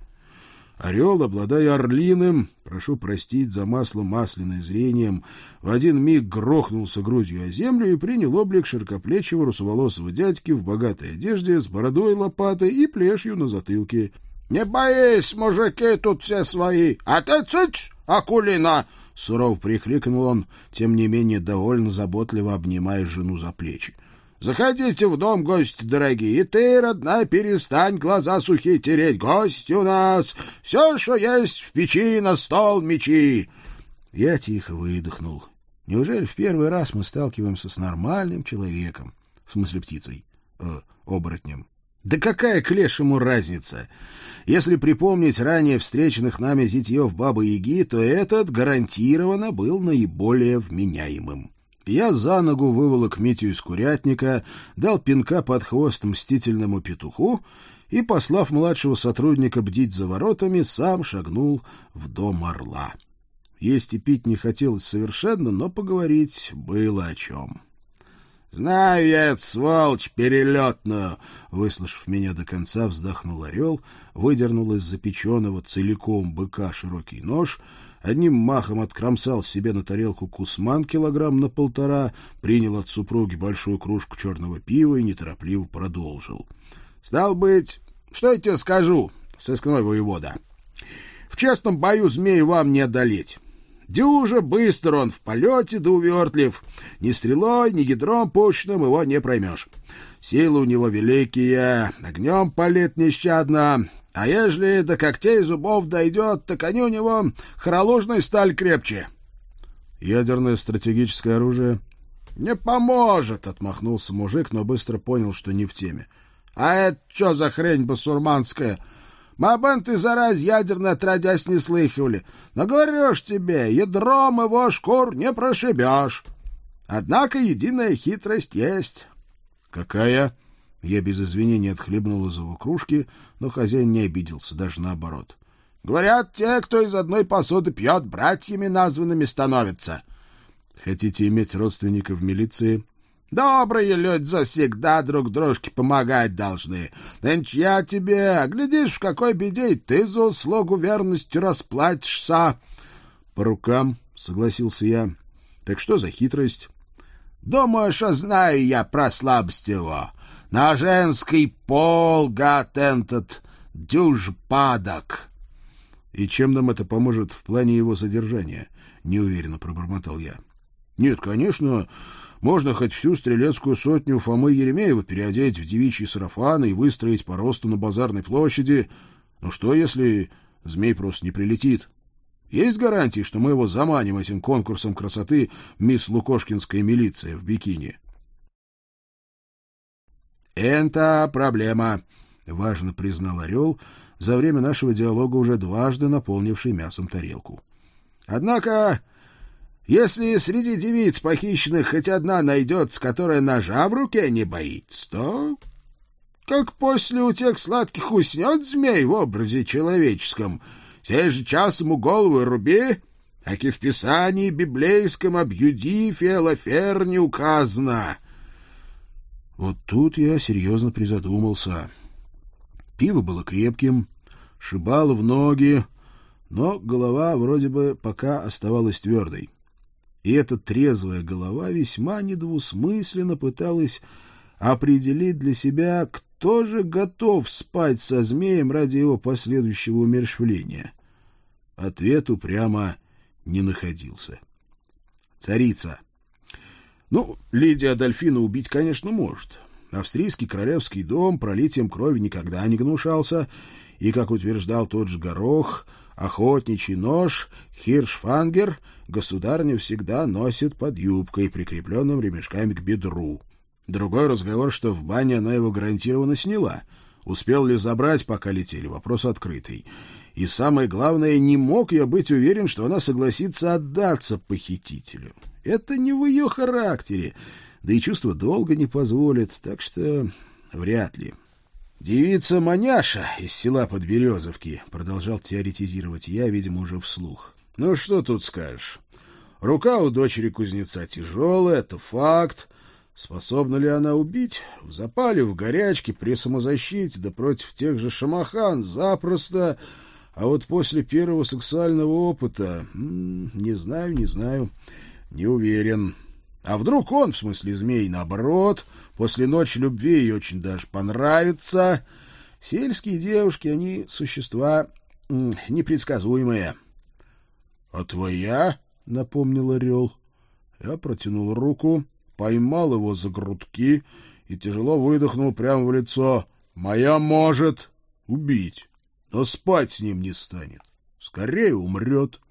Орел, обладая орлиным, прошу простить за масло масляное зрением, в один миг грохнулся грудью о землю и принял облик широкоплечего русоволосого дядьки в богатой одежде с бородой лопатой и плешью на затылке. — Не боись, мужики тут все свои, а ты цыц, Акулина! — суров прихликнул он, тем не менее довольно заботливо обнимая жену за плечи. — Заходите в дом, гости дорогие, и ты, родная, перестань глаза сухие тереть. Гости у нас, все, что есть в печи, на стол мечи. Я тихо выдохнул. Неужели в первый раз мы сталкиваемся с нормальным человеком? В смысле птицей, э, оборотнем. Да какая к лешему разница? Если припомнить ранее встреченных нами зятьев Бабы-Яги, то этот гарантированно был наиболее вменяемым. Я за ногу выволок Митю из курятника, дал пинка под хвост мстительному петуху и, послав младшего сотрудника бдить за воротами, сам шагнул в дом орла. Есть и пить не хотелось совершенно, но поговорить было о чем. — Знаю я эту сволочь перелетную! — выслушав меня до конца, вздохнул орел, выдернул из запеченного целиком быка широкий нож — одним махом откромсал себе на тарелку кусман килограмм на полтора, принял от супруги большую кружку черного пива и неторопливо продолжил. — Стал быть, что я тебе скажу, сыскной воевода? В честном бою змеи вам не одолеть. Дюжа быстр он в полете да увертлив. Ни стрелой, ни ядром пущенным его не проймешь. Силы у него великие, огнем палит нещадно, а ежели до когтей зубов дойдет, так они у него хороложная сталь крепче. Ядерное стратегическое оружие? Не поможет, отмахнулся мужик, но быстро понял, что не в теме. А это что за хрень басурманская? Этой зараз ядерной отродясь не слыхивали. Но говорю ж тебе, ядром его шкур не прошибешь. Однако единая хитрость есть. — Какая? Я без извинений отхлебнул из его кружки, но хозяин не обиделся, даже наоборот. — Говорят, те, кто из одной посуды пьет, братьями названными становятся. — Хотите иметь родственников в милиции? — Добрые люди завсегда друг дружке помогать должны. Нынче я тебе, глядишь, в какой беде, и ты за услугу верностью расплатишься. По рукам, согласился я. Так что за хитрость? Думаешь, а знаю я про слабость его. На женский пол, гад этот, дюж падок. И чем нам это поможет в плане его содержания? Неуверенно пробормотал я. Нет, конечно, можно хоть всю стрелецкую сотню Фомы Еремеева переодеть в девичьи сарафаны и выстроить по росту на базарной площади. Но что, если змей просто не прилетит? Есть гарантии, что мы его заманим этим конкурсом красоты мисс Лукошкинская милиция в бикини? «Это проблема», — важно признал Орел, за время нашего диалога уже дважды наполнивший мясом тарелку. «Однако, если среди девиц похищенных хоть одна найдется, которая ножа в руке не боится, то как после у тех сладких уснет змей в образе человеческом, сей же час ему голову руби, аки в Писании библейском об Юдифе Элафер не указано». Вот тут я серьезно призадумался. Пиво было крепким, шибало в ноги, но голова вроде бы пока оставалась твердой. И эта трезвая голова весьма недвусмысленно пыталась определить для себя, кто же готов спать со змеем ради его последующего умерщвления. Ответ упрямо не находился. Царица. Ну, Лидия Адольфина убить, конечно, может. Австрийский королевский дом пролитием крови никогда не гнушался, и, как утверждал тот же Горох, охотничий нож Хиршфангер государню всегда носит под юбкой, прикрепленным ремешками к бедру. Другой разговор, что в бане она его гарантированно сняла. Успел ли забрать, пока летели, вопрос открытый. И самое главное, не мог я быть уверен, что она согласится отдаться похитителю. Это не в ее характере, да и чувство долго не позволит, так что вряд ли. «Девица Маняша из села Подберезовки», — продолжал теоретизировать я, видимо, уже вслух. «Ну, что тут скажешь? Рука у дочери кузнеца тяжелая, это факт. Способна ли она убить? В запале, в горячке, при самозащите, да против тех же шамахан, запросто. А вот после первого сексуального опыта... Не знаю, не знаю, не уверен». А вдруг он, в смысле змей, наоборот, после ночи любви ей очень даже понравится. Сельские девушки, они существа непредсказуемые. — А твоя? — напомнил Орел. Я протянул руку, поймал его за грудки и тяжело выдохнул прямо в лицо. — Моя может убить, но спать с ним не станет. Скорее умрет. —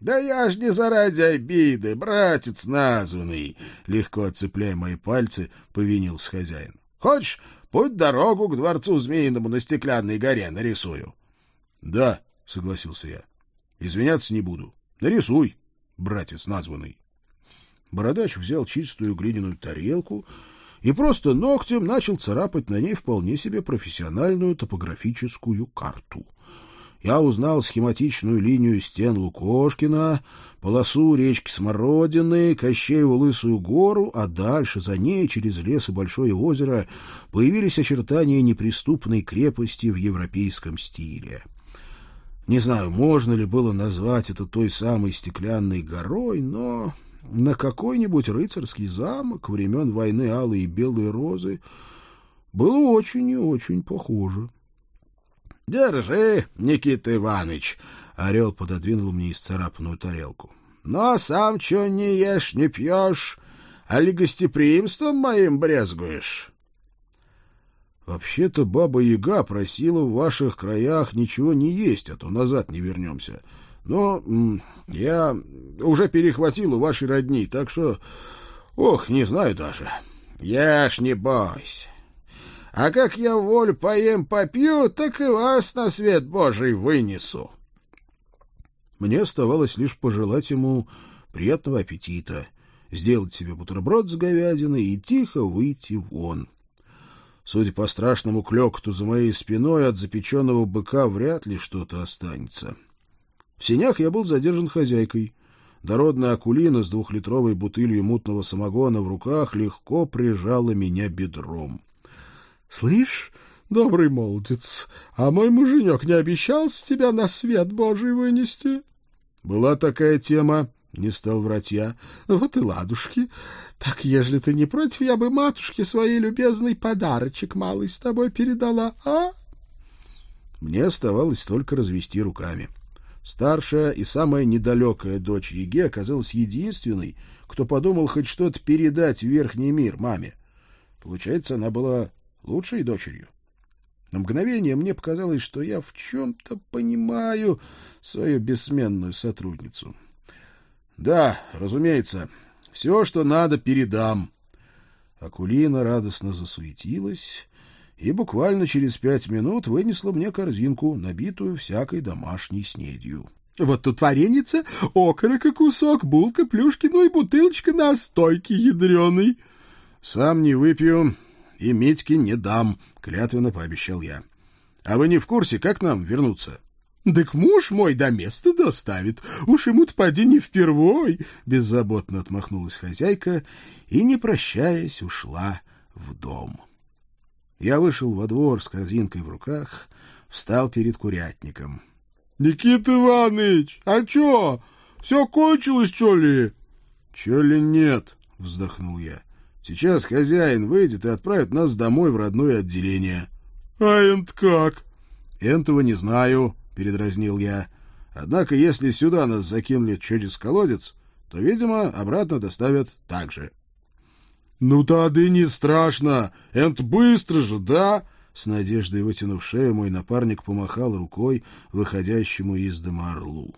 «Да я ж не заради обиды, братец названный!» Легко отцепляя мои пальцы, повинился хозяин. «Хочешь, путь дорогу к дворцу Змеиному на Стеклянной горе нарисую?» «Да», — согласился я. «Извиняться не буду. Нарисуй, братец названный». Бородач взял чистую глиняную тарелку и просто ногтем начал царапать на ней вполне себе профессиональную топографическую карту — я узнал схематичную линию стен Лукошкина, полосу речки Смородины, Кощееву Лысую гору, а дальше за ней, через лес и большое озеро, появились очертания неприступной крепости в европейском стиле. Не знаю, можно ли было назвать это той самой стеклянной горой, но на какой-нибудь рыцарский замок времен войны Алые и Белые Розы было очень и очень похоже. Держи, Никита Иванович. Орел пододвинул мне исцарапанную тарелку. Но сам что не ешь, не пьешь, а ли гостеприимством моим брезгуешь? Вообще-то баба-яга просила в ваших краях ничего не есть, а то назад не вернемся. Но я уже перехватил у вашей родни, так что... Ох, не знаю даже. Ешь, не бойся. А как я волю поем попью, так и вас на свет Божий вынесу. Мне оставалось лишь пожелать ему приятного аппетита, сделать себе бутерброд с говядиной и тихо выйти вон. Судя по страшному клёкоту за моей спиной, от запеченного быка вряд ли что-то останется. В сенях я был задержан хозяйкой. Дородная акулина с двухлитровой бутылью мутного самогона в руках легко прижала меня бедром. Слышь, добрый молодец, а мой муженек не обещал с тебя на свет Божий вынести? Была такая тема, не стал врать я. Вот и ладушки. Так, ежели ты не против, я бы матушке своей любезный подарочек малый с тобой передала, а? Мне оставалось только развести руками. Старшая и самая недалекая дочь Еге оказалась единственной, кто подумал хоть что-то передать в верхний мир маме. Получается, она была лучшей дочерью. На мгновение мне показалось, что я в чем-то понимаю свою бессменную сотрудницу. Да, разумеется, все, что надо, передам. Акулина радостно засуетилась и буквально через пять минут вынесла мне корзинку, набитую всякой домашней снедью. Вот тут вареница, окорок и кусок, булка, плюшки, ну и бутылочка настойки ядреной. Сам не выпью и Митьке не дам, — клятвенно пообещал я. — А вы не в курсе, как нам вернуться? — Так муж мой до места доставит. Уж ему-то поди не впервой, — беззаботно отмахнулась хозяйка и, не прощаясь, ушла в дом. Я вышел во двор с корзинкой в руках, встал перед курятником. — Никита Иванович, а чё? Все кончилось, чё ли? — Чё ли нет, — вздохнул я. Сейчас хозяин выйдет и отправит нас домой в родное отделение. — А энт как? — Энтова не знаю, — передразнил я. Однако, если сюда нас закинули через колодец, то, видимо, обратно доставят так же. — Ну, тогда не страшно. Энт быстро же, да? С надеждой вытянув шею, мой напарник помахал рукой выходящему из дома орлу.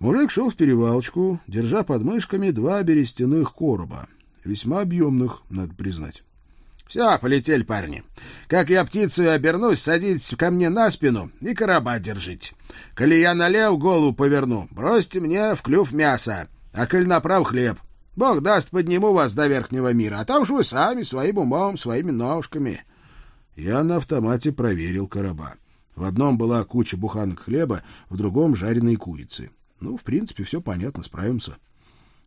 Мужик шел в перевалочку, держа под мышками два берестяных короба весьма объемных, надо признать. — Все, полетели парни. Как я птицей обернусь, садитесь ко мне на спину и короба держите. Коли я налево голову поверну, бросьте мне в клюв мясо, а коль направ хлеб. Бог даст, подниму вас до верхнего мира, а там уж вы сами, своим умом, своими ножками. Я на автомате проверил короба. В одном была куча буханок хлеба, в другом — жареные курицы. Ну, в принципе, все понятно, справимся.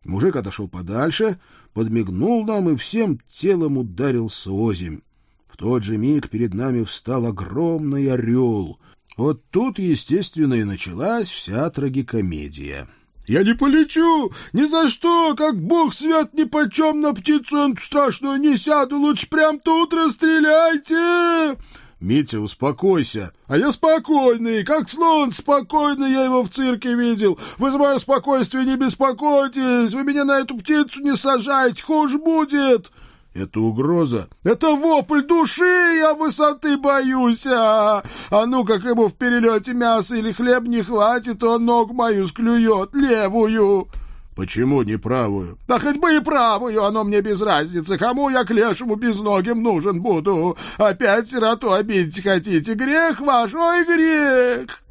Мужик отошел подальше, подмигнул нам и всем телом ударился озимь. В тот же миг перед нами встал огромный орел. Вот тут, естественно, и началась вся трагикомедия. «Я не полечу! Ни за что! Как бог свят, ни почем на птицу страшную не сяду! Лучше прям тут расстреляйте!» Митя, успокойся. А я спокойный, как слон спокойный, я его в цирке видел. Вы спокойствие не беспокойтесь, вы меня на эту птицу не сажайте, хуже будет. Это угроза. Это вопль души, я высоты боюсь. А, а ну, как ему в перелете мяса или хлеб не хватит, он ног мою склюет, левую. Почему не правую? Да хоть бы и правую, оно мне без разницы. Кому я к лешему безногим нужен буду? Опять сироту обидеть хотите? Грех ваш, ой, грех!»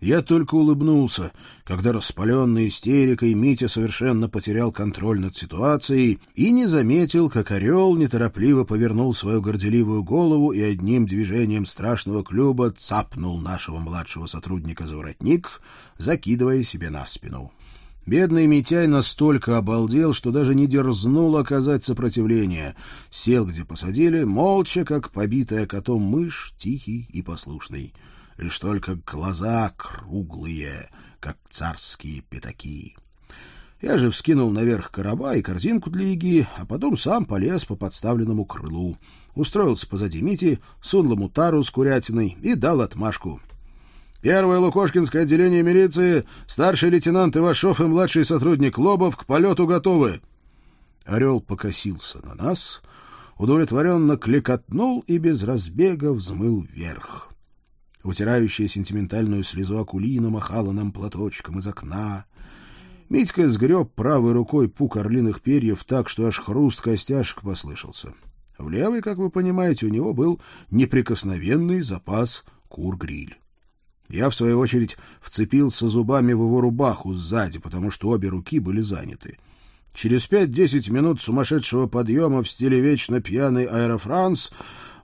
Я только улыбнулся, когда распаленный истерикой Митя совершенно потерял контроль над ситуацией и не заметил, как орел неторопливо повернул свою горделивую голову и одним движением страшного клюба цапнул нашего младшего сотрудника за воротник, закидывая себе на спину. Бедный Митяй настолько обалдел, что даже не дерзнул оказать сопротивление. Сел, где посадили, молча, как побитая котом мышь, тихий и послушный. Лишь только глаза круглые, как царские пятаки. Я же вскинул наверх короба и корзинку для иги, а потом сам полез по подставленному крылу. Устроился позади Мити, сунул ему тару с курятиной и дал отмашку. Первое Лукошкинское отделение милиции, старший лейтенант Ивашов и младший сотрудник Лобов к полету готовы. Орел покосился на нас, удовлетворенно кликотнул и без разбега взмыл вверх. Утирающая сентиментальную слезу Акулина махала нам платочком из окна. Митька сгреб правой рукой пук орлиных перьев так, что аж хруст костяшек послышался. В левой, как вы понимаете, у него был неприкосновенный запас кур-гриль. Я, в свою очередь, вцепился зубами в его рубаху сзади, потому что обе руки были заняты. Через пять-десять минут сумасшедшего подъема в стиле вечно пьяный аэрофранс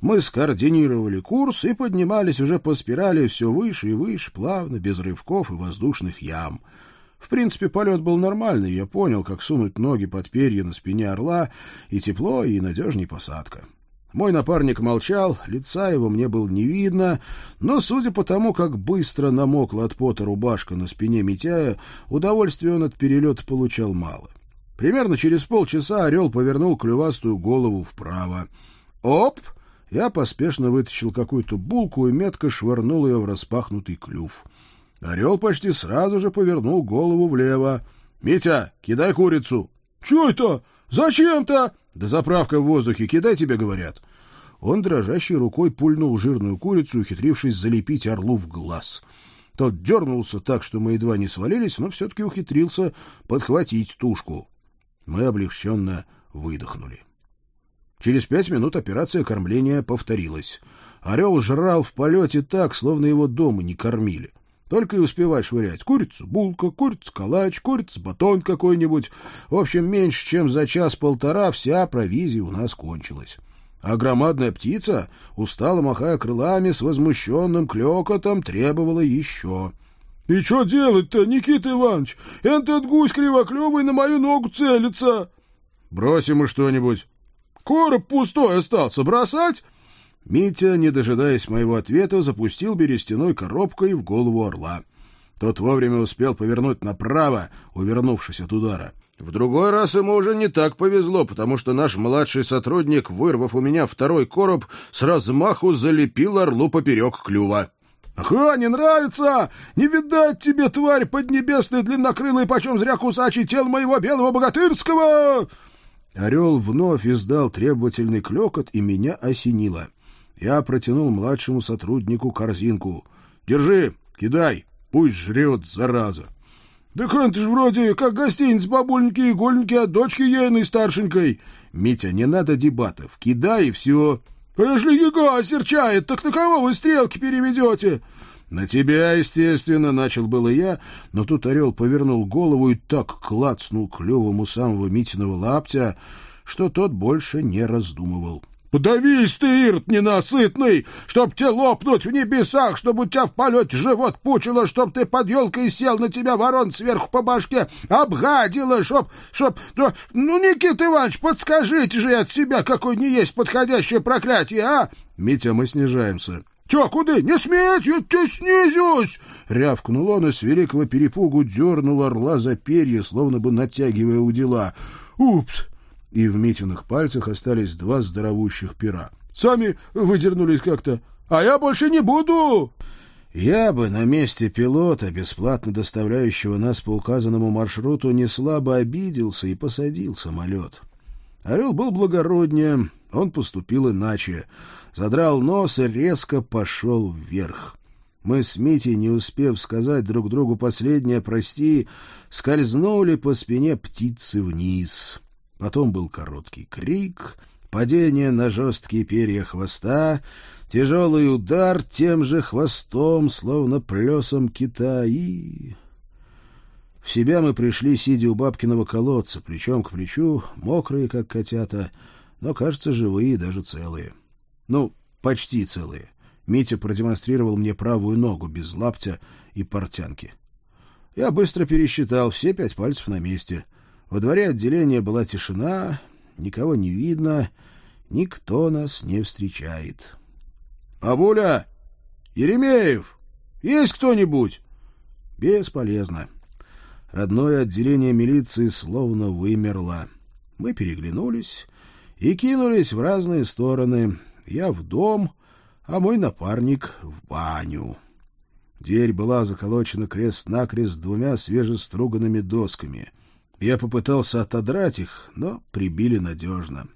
мы скоординировали курс и поднимались уже по спирали все выше и выше, плавно, без рывков и воздушных ям. В принципе, полет был нормальный, я понял, как сунуть ноги под перья на спине орла, и тепло, и надежней посадка. Мой напарник молчал, лица его мне было не видно, но, судя по тому, как быстро намокла от пота рубашка на спине Митяя, удовольствия он от перелета получал мало. Примерно через полчаса орел повернул клювастую голову вправо. «Оп!» Я поспешно вытащил какую-то булку и метко швырнул ее в распахнутый клюв. Орел почти сразу же повернул голову влево. «Митя, кидай курицу!» «Чего это? Зачем-то?» «Да заправка в воздухе, кидай, тебе говорят». Он дрожащей рукой пульнул жирную курицу, ухитрившись залепить орлу в глаз. Тот дернулся так, что мы едва не свалились, но все-таки ухитрился подхватить тушку. Мы облегченно выдохнули. Через пять минут операция кормления повторилась. Орел жрал в полете так, словно его дома не кормили. Только и успевай швырять. Курица, булка, курица, калач, курица, батон какой-нибудь. В общем, меньше, чем за час-полтора вся провизия у нас кончилась. А громадная птица, устало махая крылами, с возмущенным клекотом требовала еще. — И что делать-то, Никита Иванович? Этот гусь кривоклевый на мою ногу целится. — Бросим и что-нибудь. — Короб пустой остался. Бросать? Митя, не дожидаясь моего ответа, запустил берестяной коробкой в голову орла. Тот вовремя успел повернуть направо, увернувшись от удара. В другой раз ему уже не так повезло, потому что наш младший сотрудник, вырвав у меня второй короб, с размаху залепил орлу поперек клюва. «Ха, не нравится! Не видать тебе, тварь поднебесная, длиннокрылая, почем зря кусачий тел моего белого богатырского!» Орел вновь издал требовательный клекот, и меня осенило. Я протянул младшему сотруднику корзинку. «Держи, кидай, пусть жрет, зараза!» «Да ты ж вроде как гостиниц бабульники и гольники от дочки ейной старшенькой!» «Митя, не надо дебатов, кидай и все!» «А если осерчает, так на кого вы стрелки переведете?» «На тебя, естественно», — начал было я, но тут орел повернул голову и так клацнул клювом у самого Митиного лаптя, что тот больше не раздумывал. Подавись ты, Ирт ненасытный, чтоб тебе лопнуть в небесах, чтобы у тебя в полете живот пучило, чтоб ты под елкой сел, на тебя ворон сверху по башке обгадило, чтоб... чтоб... Ну, ну Никита Иванович, подскажите же от себя, какое не есть подходящее проклятие, а? Митя, мы снижаемся. «Чё, куда? Не сметь, я тебя снизюсь!» Рявкнул он и с великого перепугу дернул орла за перья, словно бы натягивая удила. «Упс!» И в Митиных пальцах остались два здоровущих пера. «Сами выдернулись как-то, а я больше не буду!» Я бы на месте пилота, бесплатно доставляющего нас по указанному маршруту, не слабо обиделся и посадил самолет. Орел был благороднее, он поступил иначе. Задрал нос и резко пошел вверх. Мы с Митей, не успев сказать друг другу последнее «прости», скользнули по спине птицы вниз. Потом был короткий крик, падение на жесткие перья хвоста, тяжелый удар тем же хвостом, словно плесом кита, и... В себя мы пришли, сидя у бабкиного колодца, плечом к плечу, мокрые, как котята, но, кажется, живые и даже целые. Ну, почти целые. Митя продемонстрировал мне правую ногу без лаптя и портянки. Я быстро пересчитал, все пять пальцев на месте — во дворе отделения была тишина, никого не видно, никто нас не встречает. — Бабуля! Еремеев! Есть кто-нибудь? Бесполезно. Родное отделение милиции словно вымерло. Мы переглянулись и кинулись в разные стороны. Я в дом, а мой напарник в баню. Дверь была заколочена крест-накрест двумя свежеструганными досками — я попытался отодрать их, но прибили надежно.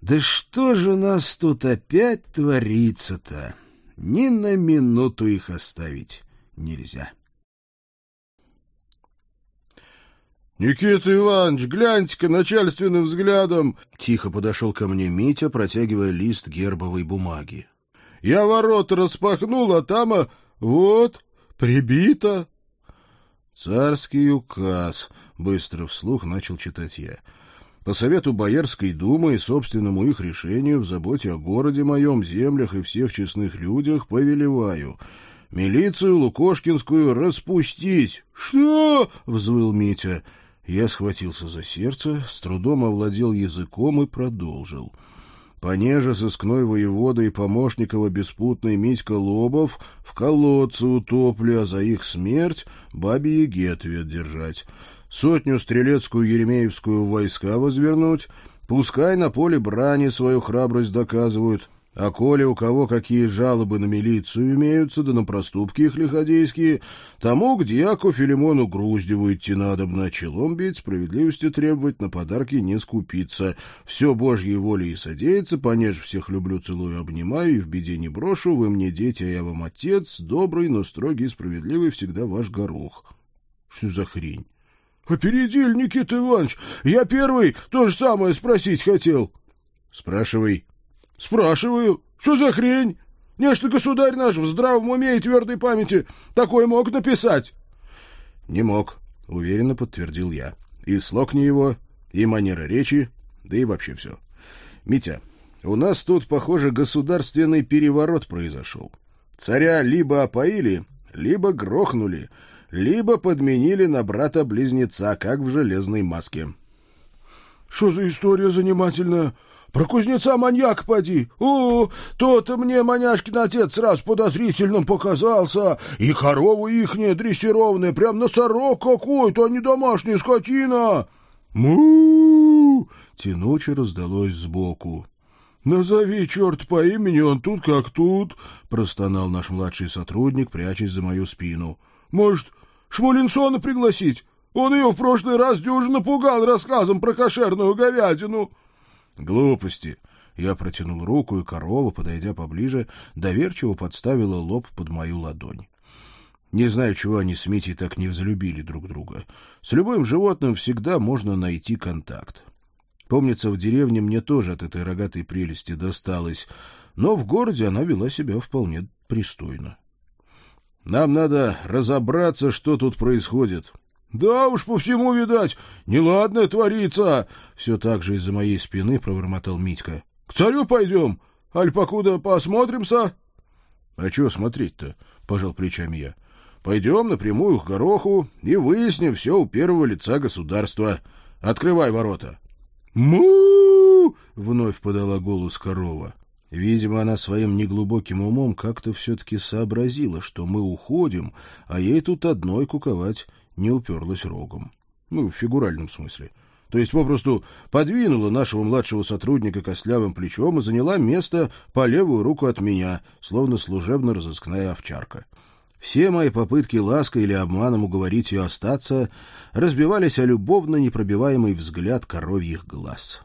Да что же нас тут опять творится-то? Ни на минуту их оставить нельзя. «Никита Иванович, гляньте-ка начальственным взглядом!» Тихо подошел ко мне Митя, протягивая лист гербовой бумаги. «Я ворота распахнул, а там, а, вот, прибито!» «Царский указ», — быстро вслух начал читать я. «По совету Боярской думы и собственному их решению в заботе о городе моем, землях и всех честных людях повелеваю. Милицию Лукошкинскую распустить!» «Что?» — взвыл Митя. Я схватился за сердце, с трудом овладел языком и продолжил. понеже сыскной воевода и помощник его беспутный Митька Лобов в колодце утопли, а за их смерть бабе Яге ответ держать. Сотню стрелецкую Еремеевскую войска возвернуть, пускай на поле брани свою храбрость доказывают, а коли у кого какие жалобы на милицию имеются, да на проступки их лиходейские, тому к дьяку Филимону Груздеву идти надобно, челом бить, справедливости требовать, на подарки не скупиться. Все Божьей волей и содеется, понеже всех люблю, целую, обнимаю и в беде не брошу, вы мне дети, а я вам отец, добрый, но строгий и справедливый всегда ваш горох. Что за хрень? — Опередили, Никита Иванович, я первый то же самое спросить хотел. — Спрашивай. — Спрашиваю, что за хрень? Нечто государь наш в здравом уме и твердой памяти такой мог написать? — Не мог, — уверенно подтвердил я. И слог не его, и манера речи, да и вообще все. Митя, у нас тут, похоже, государственный переворот произошел. Царя либо опоили, либо грохнули, либо подменили на брата-близнеца, как в железной маске. — Что за история занимательная? Про кузнеца маньяк поди. О, то-то мне маняшкин отец сразу подозрительным показался. И корова ихняя дрессированная, прям носорог какой-то, а не домашняя скотина. му Тянуче раздалось сбоку. «Назови черт по имени, он тут как тут», — простонал наш младший сотрудник, прячась за мою спину. «Может, Шмулинсона пригласить? Он ее в прошлый раз дюже напугал рассказом про кошерную говядину». «Глупости!» Я протянул руку, и корова, подойдя поближе, доверчиво подставила лоб под мою ладонь. Не знаю, чего они с Митей так не взлюбили друг друга. С любым животным всегда можно найти контакт. Помнится, в деревне мне тоже от этой рогатой прелести досталось, но в городе она вела себя вполне пристойно. Нам надо разобраться, что тут происходит. «Да уж, по всему, видать, неладное творится!» Все так же из-за моей спины пробормотал Митька. «К царю пойдем? Аль покуда посмотримся?» «А чего смотреть-то?» — пожал плечами я. «Пойдем напрямую к гороху и выясним все у первого лица государства. Открывай ворота». «Му!» — вновь подала голос корова. Видимо, она своим неглубоким умом как-то все-таки сообразила, что мы уходим, а ей тут одной куковать не уперлась рогом. Ну, в фигуральном смысле. То есть попросту подвинула нашего младшего сотрудника костлявым плечом и заняла место по левую руку от меня, словно служебно-розыскная овчарка. Все мои попытки лаской или обманом уговорить ее остаться разбивались о любовно непробиваемый взгляд коровьих глаз.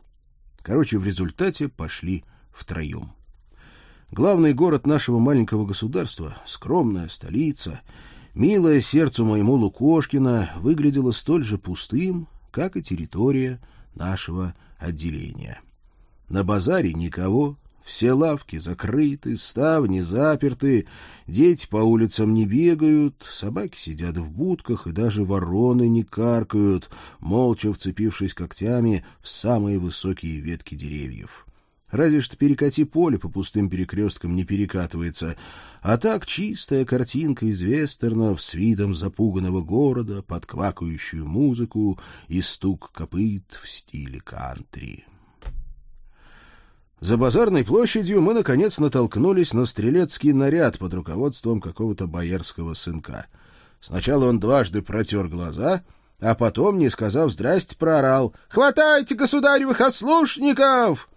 Короче, в результате пошли втроем. Главный город нашего маленького государства, скромная столица — милое сердцу моему Лукошкина выглядело столь же пустым, как и территория нашего отделения. На базаре никого, все лавки закрыты, ставни заперты, дети по улицам не бегают, собаки сидят в будках, и даже вороны не каркают, молча вцепившись когтями в самые высокие ветки деревьев. Разве что перекати поле по пустым перекресткам не перекатывается. А так чистая картинка из вестернов с видом запуганного города, под квакающую музыку и стук копыт в стиле кантри. За базарной площадью мы, наконец, натолкнулись на стрелецкий наряд под руководством какого-то боярского сынка. Сначала он дважды протер глаза, а потом, не сказав «здрасте», проорал «Хватайте государевых отслушников!»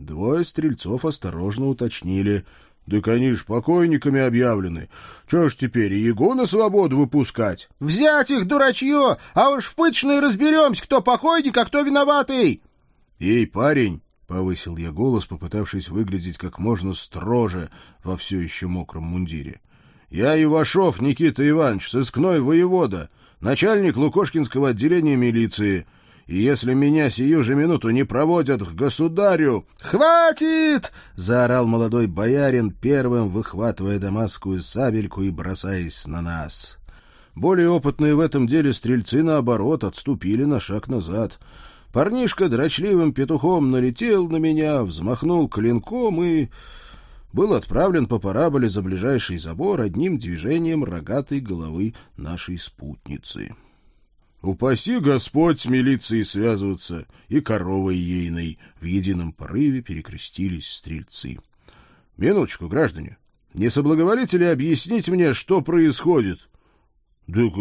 Двое стрельцов осторожно уточнили. — Да, конечно, покойниками объявлены. Чего ж теперь, и его на свободу выпускать? — Взять их, дурачье! А уж в пыточной разберемся, кто покойник, а кто виноватый! — Эй, парень! — повысил я голос, попытавшись выглядеть как можно строже во все еще мокром мундире. — Я Ивашов Никита Иванович, сыскной воевода, начальник Лукошкинского отделения милиции — и если меня сию же минуту не проводят к государю... — Хватит! — заорал молодой боярин, первым выхватывая дамасскую сабельку и бросаясь на нас. Более опытные в этом деле стрельцы, наоборот, отступили на шаг назад. Парнишка дрочливым петухом налетел на меня, взмахнул клинком и был отправлен по параболе за ближайший забор одним движением рогатой головы нашей спутницы. Упаси Господь с милицией связываться и коровой ейной. В едином порыве перекрестились стрельцы. — Минуточку, граждане. Не соблаговолите ли объяснить мне, что происходит? — Так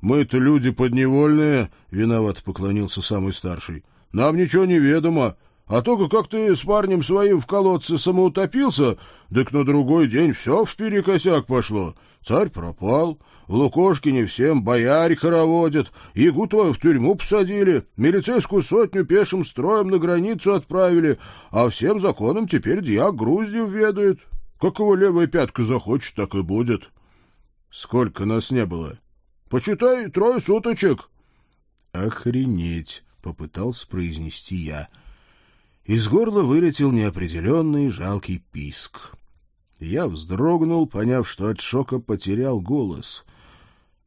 мы-то люди подневольные, — виноват поклонился самый старший. — Нам ничего не ведомо. А только как ты с парнем своим в колодце самоутопился, так на другой день все вперекосяк пошло. Царь пропал, в Лукошкине всем боярь хороводят, Ягу твою в тюрьму посадили, милицейскую сотню пешим строем на границу отправили, а всем законам теперь дьяк Груздев ведает. Как его левая пятка захочет, так и будет. Сколько нас не было? Почитай, трое суточек. Охренеть, попытался произнести я. — из горла вылетел неопределенный жалкий писк. Я вздрогнул, поняв, что от шока потерял голос.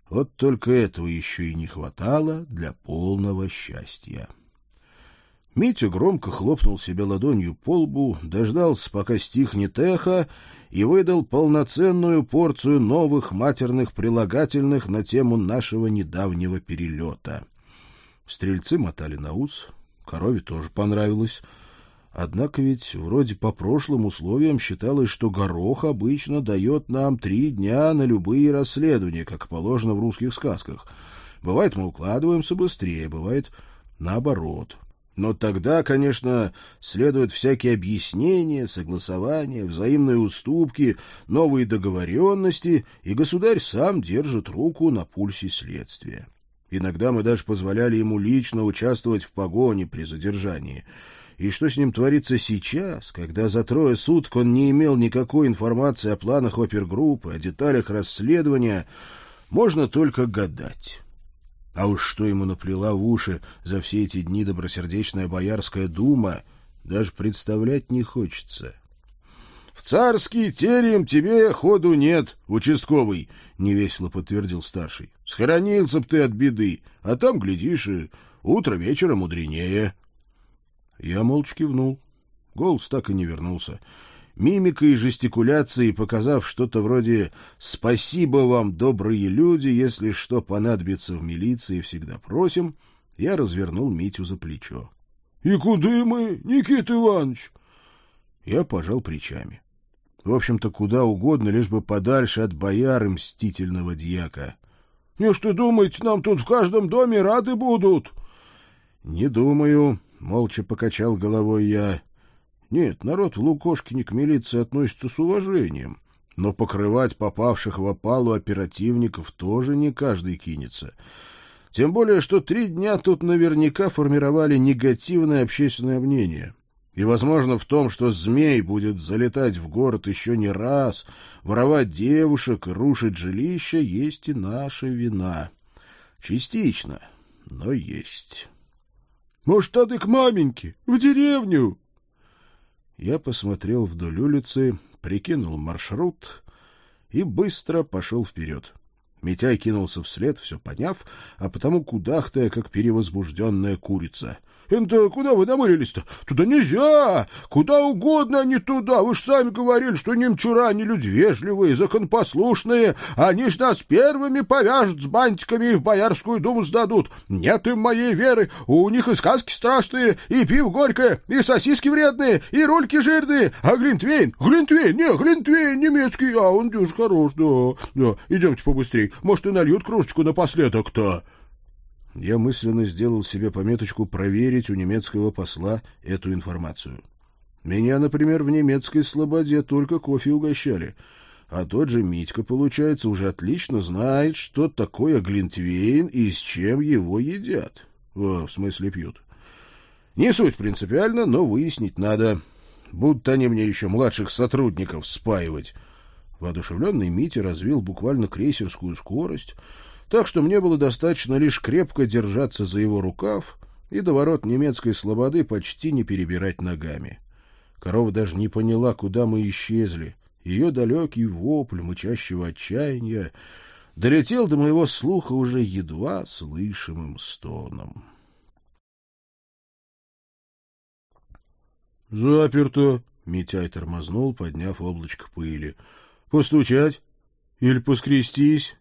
Вот только этого еще и не хватало для полного счастья. Митя громко хлопнул себе ладонью по лбу, дождался, пока стихнет эхо, и выдал полноценную порцию новых матерных прилагательных на тему нашего недавнего перелета. Стрельцы мотали на ус, корове тоже понравилось — Однако ведь вроде по прошлым условиям считалось, что горох обычно дает нам три дня на любые расследования, как положено в русских сказках. Бывает, мы укладываемся быстрее, бывает наоборот. Но тогда, конечно, следуют всякие объяснения, согласования, взаимные уступки, новые договоренности, и государь сам держит руку на пульсе следствия. Иногда мы даже позволяли ему лично участвовать в погоне при задержании — и что с ним творится сейчас, когда за трое суток он не имел никакой информации о планах опергруппы, о деталях расследования, можно только гадать. А уж что ему наплела в уши за все эти дни добросердечная Боярская дума, даже представлять не хочется. — В царский терем тебе ходу нет, участковый, — невесело подтвердил старший. — Схоронился б ты от беды, а там, глядишь, утро вечера мудренее. Я молча кивнул. Голос так и не вернулся. Мимикой и жестикуляцией, показав что-то вроде «Спасибо вам, добрые люди, если что понадобится в милиции, всегда просим», я развернул Митю за плечо. — И куда мы, Никита Иванович? Я пожал плечами. В общем-то, куда угодно, лишь бы подальше от бояр мстительного дьяка. — Не что думаете, нам тут в каждом доме рады будут? — Не думаю. Молча покачал головой я. Нет, народ в Лукошкине к милиции относится с уважением, но покрывать попавших в опалу оперативников тоже не каждый кинется. Тем более, что три дня тут наверняка формировали негативное общественное мнение. И, возможно, в том, что змей будет залетать в город еще не раз, воровать девушек и рушить жилища, есть и наша вина. Частично, но есть». Может, тады к маменьке, в деревню? Я посмотрел вдоль улицы, прикинул маршрут и быстро пошел вперед. Митяй кинулся вслед, все поняв, а потому кудахтая, как перевозбужденная курица — это куда вы намылились-то? Туда нельзя! Куда угодно, а не туда! Вы ж сами говорили, что немчура, они люди вежливые, законопослушные. Они ж нас первыми повяжут с бантиками и в Боярскую думу сдадут. Нет им моей веры. У них и сказки страшные, и пиво горькое, и сосиски вредные, и рульки жирные. А Глинтвейн? Глинтвейн? Не, Глинтвейн немецкий. А он дюж хорош, да. Да, идемте побыстрей. Может, и нальют кружечку напоследок-то. Я мысленно сделал себе пометочку проверить у немецкого посла эту информацию. Меня, например, в немецкой слободе только кофе угощали, а тот же Митька, получается, уже отлично знает, что такое глинтвейн и с чем его едят. О, в смысле пьют. Не суть принципиально, но выяснить надо. Будут они мне еще младших сотрудников спаивать. Воодушевленный Митя развил буквально крейсерскую скорость — так что мне было достаточно лишь крепко держаться за его рукав и до ворот немецкой слободы почти не перебирать ногами. Корова даже не поняла, куда мы исчезли. Ее далекий вопль мычащего отчаяния долетел до моего слуха уже едва слышимым стоном. «Заперто!» — Митяй тормознул, подняв облачко пыли. «Постучать? Или поскрестись?»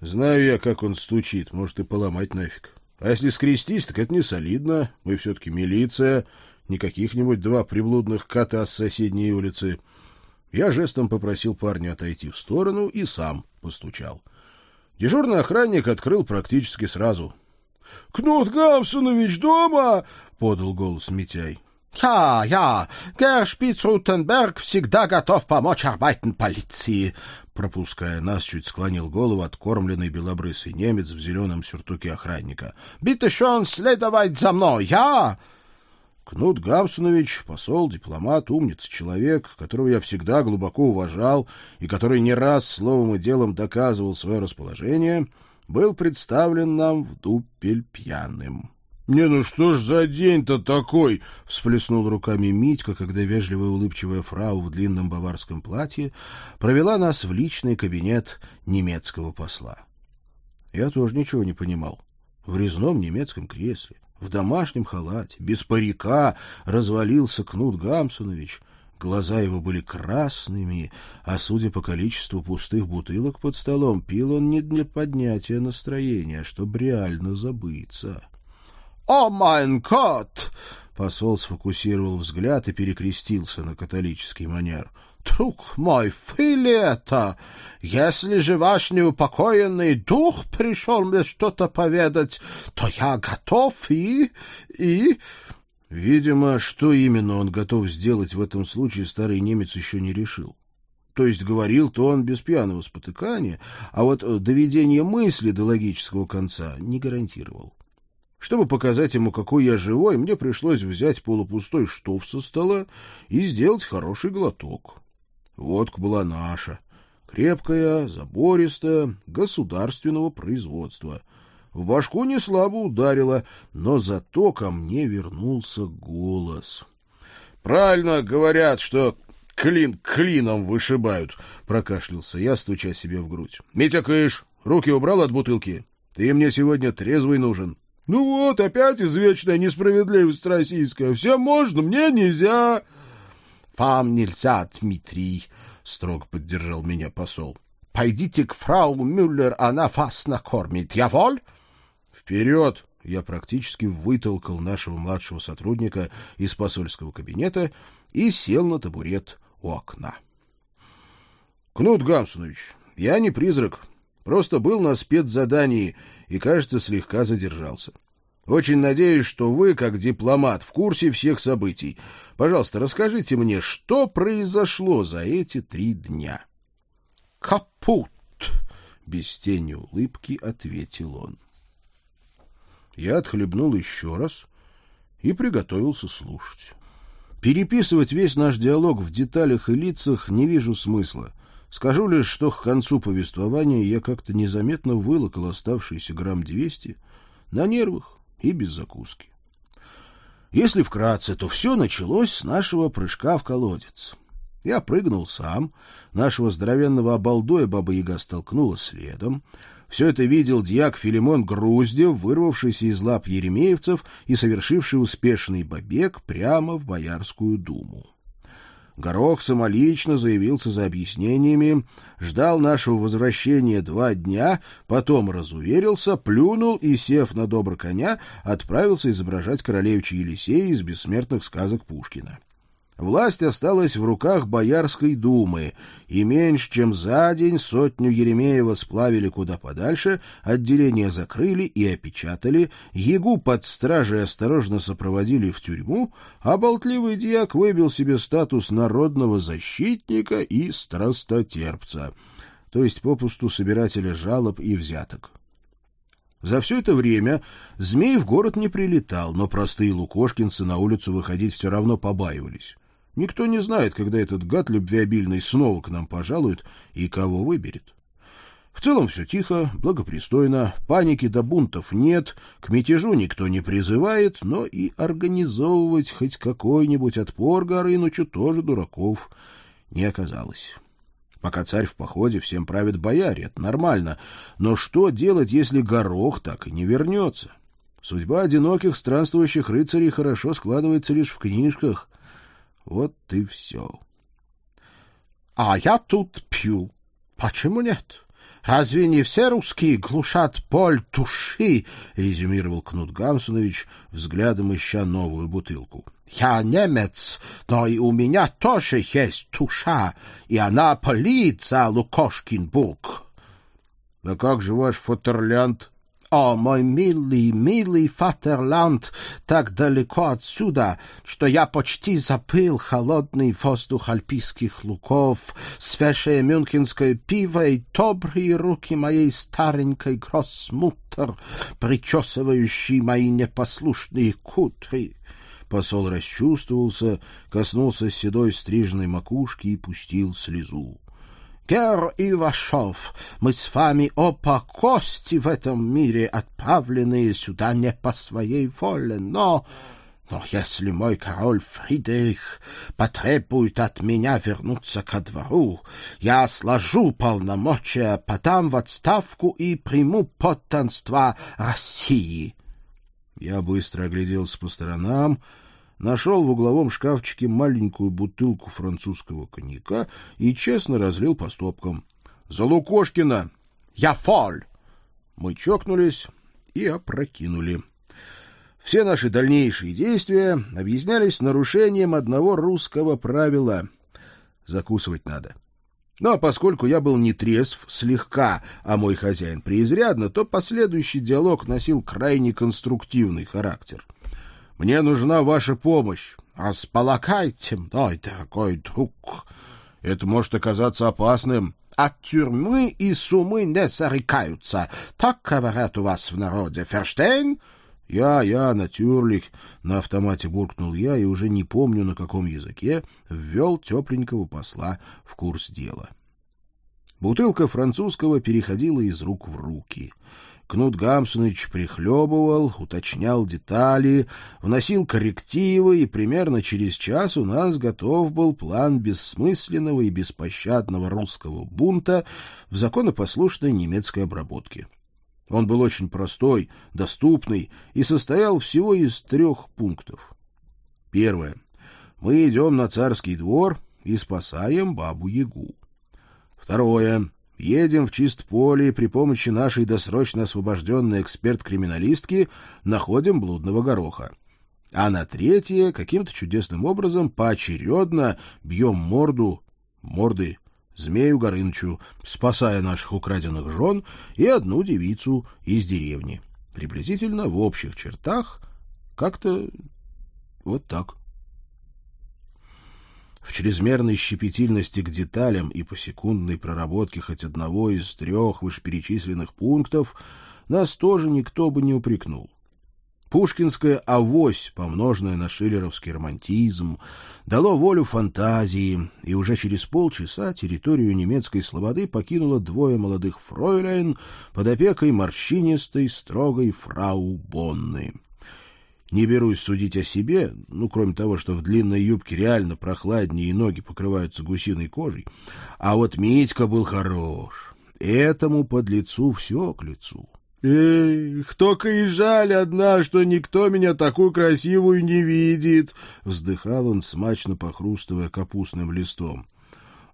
Знаю я, как он стучит, может и поломать нафиг. А если скрестись, так это не солидно. Мы все-таки милиция, не каких-нибудь два приблудных кота с соседней улицы. Я жестом попросил парня отойти в сторону и сам постучал. Дежурный охранник открыл практически сразу. — Кнут Гамсунович дома? — подал голос Митяй. — Я, я, Герр Шпицрутенберг всегда готов помочь arbeiten полиции. Пропуская нас, чуть склонил голову откормленный белобрысый немец в зеленом сюртуке охранника. — Bitte schön следовать за мной, я... Кнут Гамсунович, посол, дипломат, умница, человек, которого я всегда глубоко уважал и который не раз словом и делом доказывал свое расположение, был представлен нам в дупель пьяным. — Не, ну что ж за день-то такой? — всплеснул руками Митька, когда вежливая улыбчивая фрау в длинном баварском платье провела нас в личный кабинет немецкого посла. Я тоже ничего не понимал. В резном немецком кресле, в домашнем халате, без парика развалился Кнут Гамсунович. Глаза его были красными, а, судя по количеству пустых бутылок под столом, пил он не для поднятия настроения, а чтобы реально забыться. «О, майн кот!» Посол сфокусировал взгляд и перекрестился на католический манер. «Друг мой, Филета, если же ваш неупокоенный дух пришел мне что-то поведать, то я готов и... и...» Видимо, что именно он готов сделать в этом случае, старый немец еще не решил. То есть говорил-то он без пьяного спотыкания, а вот доведение мысли до логического конца не гарантировал. Чтобы показать ему, какой я живой, мне пришлось взять полупустой штоф со стола и сделать хороший глоток. Водка была наша, крепкая, забористая, государственного производства. В башку не слабо ударило, но зато ко мне вернулся голос. — Правильно говорят, что клин клином вышибают, — прокашлялся я, стуча себе в грудь. — Митя Кыш, руки убрал от бутылки? Ты мне сегодня трезвый нужен. — Ну вот, опять извечная несправедливость российская. Всем можно, мне нельзя. — Вам нельзя, Дмитрий, — строго поддержал меня посол. — Пойдите к фрау Мюллер, она вас накормит. Я воль? — Вперед! Я практически вытолкал нашего младшего сотрудника из посольского кабинета и сел на табурет у окна. — Кнут Гамсунович, я не призрак, просто был на спецзадании — и, кажется, слегка задержался. Очень надеюсь, что вы, как дипломат, в курсе всех событий. Пожалуйста, расскажите мне, что произошло за эти три дня? — Капут! — без тени улыбки ответил он. Я отхлебнул еще раз и приготовился слушать. Переписывать весь наш диалог в деталях и лицах не вижу смысла — Скажу лишь, что к концу повествования я как-то незаметно вылокал оставшиеся грамм двести на нервах и без закуски. Если вкратце, то все началось с нашего прыжка в колодец. Я прыгнул сам, нашего здоровенного обалдоя Баба-Яга столкнула следом. Все это видел дьяк Филимон Груздев, вырвавшийся из лап еремеевцев и совершивший успешный побег прямо в Боярскую думу. Горох самолично заявился за объяснениями, ждал нашего возвращения два дня, потом разуверился, плюнул и, сев на добр коня, отправился изображать королевича Елисея из бессмертных сказок Пушкина. Власть осталась в руках Боярской думы, и меньше чем за день сотню Еремеева сплавили куда подальше, отделение закрыли и опечатали, Ягу под стражей осторожно сопроводили в тюрьму, а болтливый дьяк выбил себе статус народного защитника и страстотерпца, то есть попусту собирателя жалоб и взяток. За все это время змей в город не прилетал, но простые лукошкинцы на улицу выходить все равно побаивались. Никто не знает, когда этот гад любвеобильный снова к нам пожалует и кого выберет. В целом все тихо, благопристойно, паники до бунтов нет, к мятежу никто не призывает, но и организовывать хоть какой-нибудь отпор Горынычу тоже дураков не оказалось. Пока царь в походе, всем правит бояре, это нормально. Но что делать, если горох так и не вернется? Судьба одиноких странствующих рыцарей хорошо складывается лишь в книжках. Вот и все. — А я тут пью. Почему нет? Разве не все русские глушат поль туши? — резюмировал Кнут Гамсунович, взглядом ища новую бутылку. — Я немец, но и у меня тоже есть туша, и она палит за Лукошкинбург. — Да как же ваш фатерлянд? О, мой милый, милый Фатерланд, так далеко отсюда, что я почти запыл холодный воздух альпийских луков, свежее мюнхенское пиво и добрые руки моей старенькой гроссмуттер, причесывающей мои непослушные кудри. Посол расчувствовался, коснулся седой стрижной макушки и пустил слезу. Гер Ивашов, мы с вами оба кости в этом мире, отправленные сюда не по своей воле, но... Но если мой король Фридрих потребует от меня вернуться ко двору, я сложу полномочия, подам в отставку и приму подданство России. Я быстро огляделся по сторонам, нашел в угловом шкафчике маленькую бутылку французского коньяка и честно разлил по стопкам. «За Лукошкина!» «Я фоль!» Мы чокнулись и опрокинули. Все наши дальнейшие действия объяснялись нарушением одного русского правила — закусывать надо. Но поскольку я был не трезв слегка, а мой хозяин преизрядно, то последующий диалог носил крайне конструктивный характер — мне нужна ваша помощь. Располагайте мной, дорогой друг. Это может оказаться опасным. От тюрьмы и сумы не зарекаются. Так говорят у вас в народе. Ферштейн? Я, я, натюрлих, на автомате буркнул я и уже не помню, на каком языке, ввел тепленького посла в курс дела. Бутылка французского переходила из рук в руки — Кнут Гамсунович прихлебывал, уточнял детали, вносил коррективы, и примерно через час у нас готов был план бессмысленного и беспощадного русского бунта в законопослушной немецкой обработке. Он был очень простой, доступный и состоял всего из трех пунктов. Первое. Мы идем на царский двор и спасаем бабу-ягу. Второе. Едем в чист поле и при помощи нашей досрочно освобожденной эксперт-криминалистки находим блудного гороха. А на третье каким-то чудесным образом поочередно бьем морду, морды Змею Горынычу, спасая наших украденных жен и одну девицу из деревни. Приблизительно в общих чертах как-то вот так. В чрезмерной щепетильности к деталям и посекундной проработке хоть одного из трех вышеперечисленных пунктов нас тоже никто бы не упрекнул. Пушкинская «авось», помноженная на шиллеровский романтизм, дало волю фантазии, и уже через полчаса территорию немецкой слободы покинуло двое молодых фройляйн под опекой морщинистой, строгой фрау Бонны. Не берусь судить о себе, ну, кроме того, что в длинной юбке реально прохладнее и ноги покрываются гусиной кожей. А вот Митька был хорош. Этому под лицу все к лицу. «Эх, только и жаль одна, что никто меня такую красивую не видит!» — вздыхал он, смачно похрустывая капустным листом.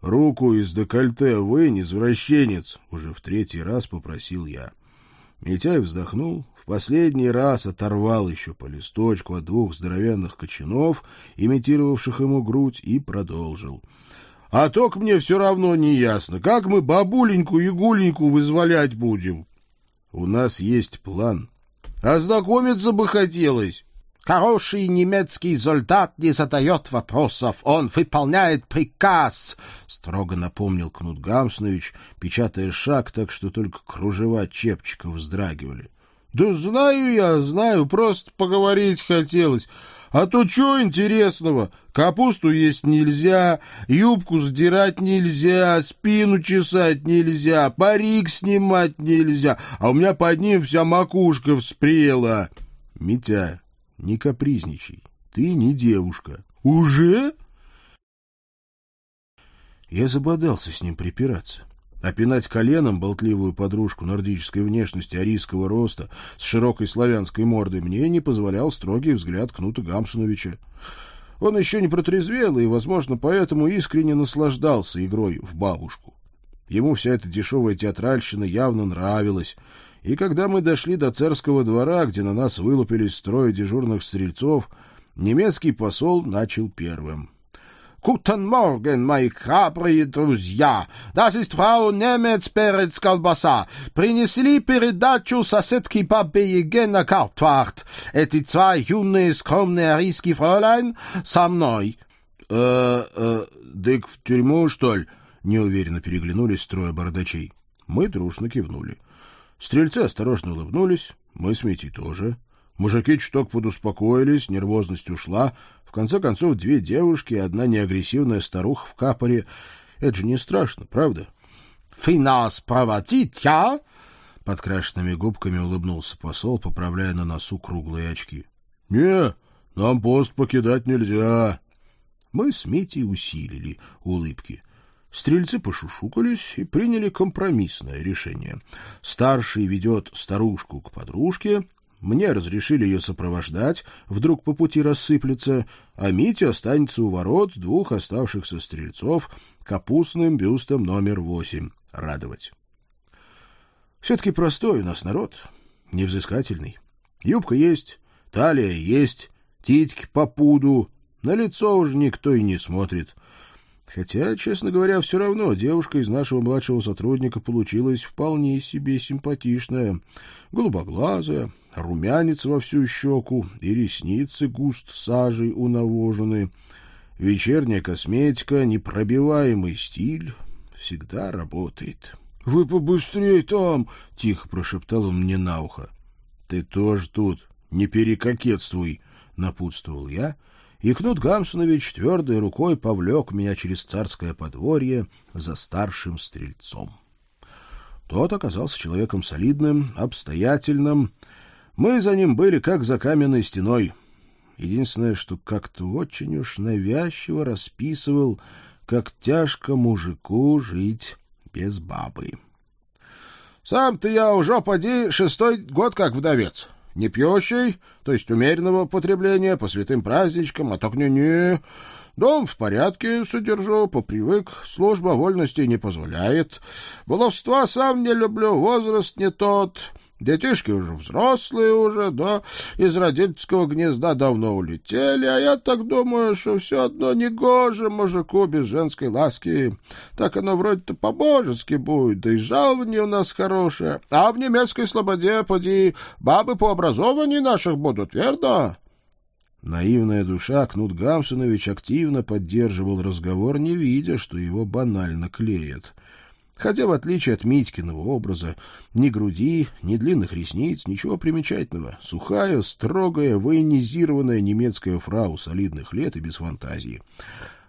«Руку из декольте вынь, извращенец!» — уже в третий раз попросил я. Митяй вздохнул, в последний раз оторвал еще по листочку от двух здоровенных кочанов, имитировавших ему грудь, и продолжил. — А то к мне все равно не ясно, как мы бабуленьку и гуленьку вызволять будем? — У нас есть план. — Ознакомиться бы хотелось. Хороший немецкий солдат не задает вопросов, он выполняет приказ, — строго напомнил Кнут Гамснович, печатая шаг так, что только кружева чепчика вздрагивали. — Да знаю я, знаю, просто поговорить хотелось. А то что интересного? Капусту есть нельзя, юбку сдирать нельзя, спину чесать нельзя, парик снимать нельзя, а у меня под ним вся макушка вспрела. — Митя, не капризничай. Ты не девушка. Уже? Я забодался с ним припираться. Опинать коленом болтливую подружку нордической внешности арийского роста с широкой славянской мордой мне не позволял строгий взгляд Кнута Гамсуновича. Он еще не протрезвел и, возможно, поэтому искренне наслаждался игрой в бабушку. Ему вся эта дешевая театральщина явно нравилась. И когда мы дошли до царского двора, где на нас вылупились строи дежурных стрельцов, немецкий посол начал первым. «Guten Morgen, мои храбрые друзья! Das ist Frau Немец Перец Колбаса. Принесли передачу соседки Бабе Еге на Картварт. Эти два юные скромные арийские фролайн со мной». «Э, э, дык в тюрьму, что ли?» — неуверенно переглянулись трое бардачей. Мы дружно кивнули. Стрельцы осторожно улыбнулись, мы с Митей тоже. Мужики чуток подуспокоились, нервозность ушла. В конце концов, две девушки и одна неагрессивная старуха в капоре. Это же не страшно, правда? «Финас проводить, я?» Под крашенными губками улыбнулся посол, поправляя на носу круглые очки. «Не, нам пост покидать нельзя». Мы с Митей усилили улыбки. Стрельцы пошушукались и приняли компромиссное решение. Старший ведет старушку к подружке, мне разрешили ее сопровождать, вдруг по пути рассыплется, а Митя останется у ворот двух оставшихся стрельцов капустным бюстом номер восемь радовать. Все-таки простой у нас народ, невзыскательный. Юбка есть, талия есть, титьки по пуду, на лицо уже никто и не смотрит. Хотя, честно говоря, все равно девушка из нашего младшего сотрудника получилась вполне себе симпатичная. Голубоглазая, румянец во всю щеку и ресницы густ сажей унавожены. Вечерняя косметика, непробиваемый стиль всегда работает. — Вы побыстрей там! — тихо прошептал он мне на ухо. — Ты тоже тут, не перекокетствуй! — напутствовал я — и Кнут Гамсунович твердой рукой повлек меня через царское подворье за старшим стрельцом. Тот оказался человеком солидным, обстоятельным. Мы за ним были как за каменной стеной. Единственное, что как-то очень уж навязчиво расписывал, как тяжко мужику жить без бабы. — Сам-то я уже, поди, шестой год как вдовец не пьющий, то есть умеренного потребления по святым праздничкам, а так не-не. Дом в порядке содержу, попривык, служба вольности не позволяет. Баловства сам не люблю, возраст не тот. Детишки уже взрослые уже, да, из родительского гнезда давно улетели, а я так думаю, что все одно не гоже мужику без женской ласки. Так оно вроде-то по-божески будет, да и жалование у нас хорошее. А в немецкой слободе, поди, бабы по образованию наших будут, верно? Наивная душа Кнут Гамсунович активно поддерживал разговор, не видя, что его банально клеят. Хотя, в отличие от Митькиного образа, ни груди, ни длинных ресниц, ничего примечательного. Сухая, строгая, военизированная немецкая фрау солидных лет и без фантазии.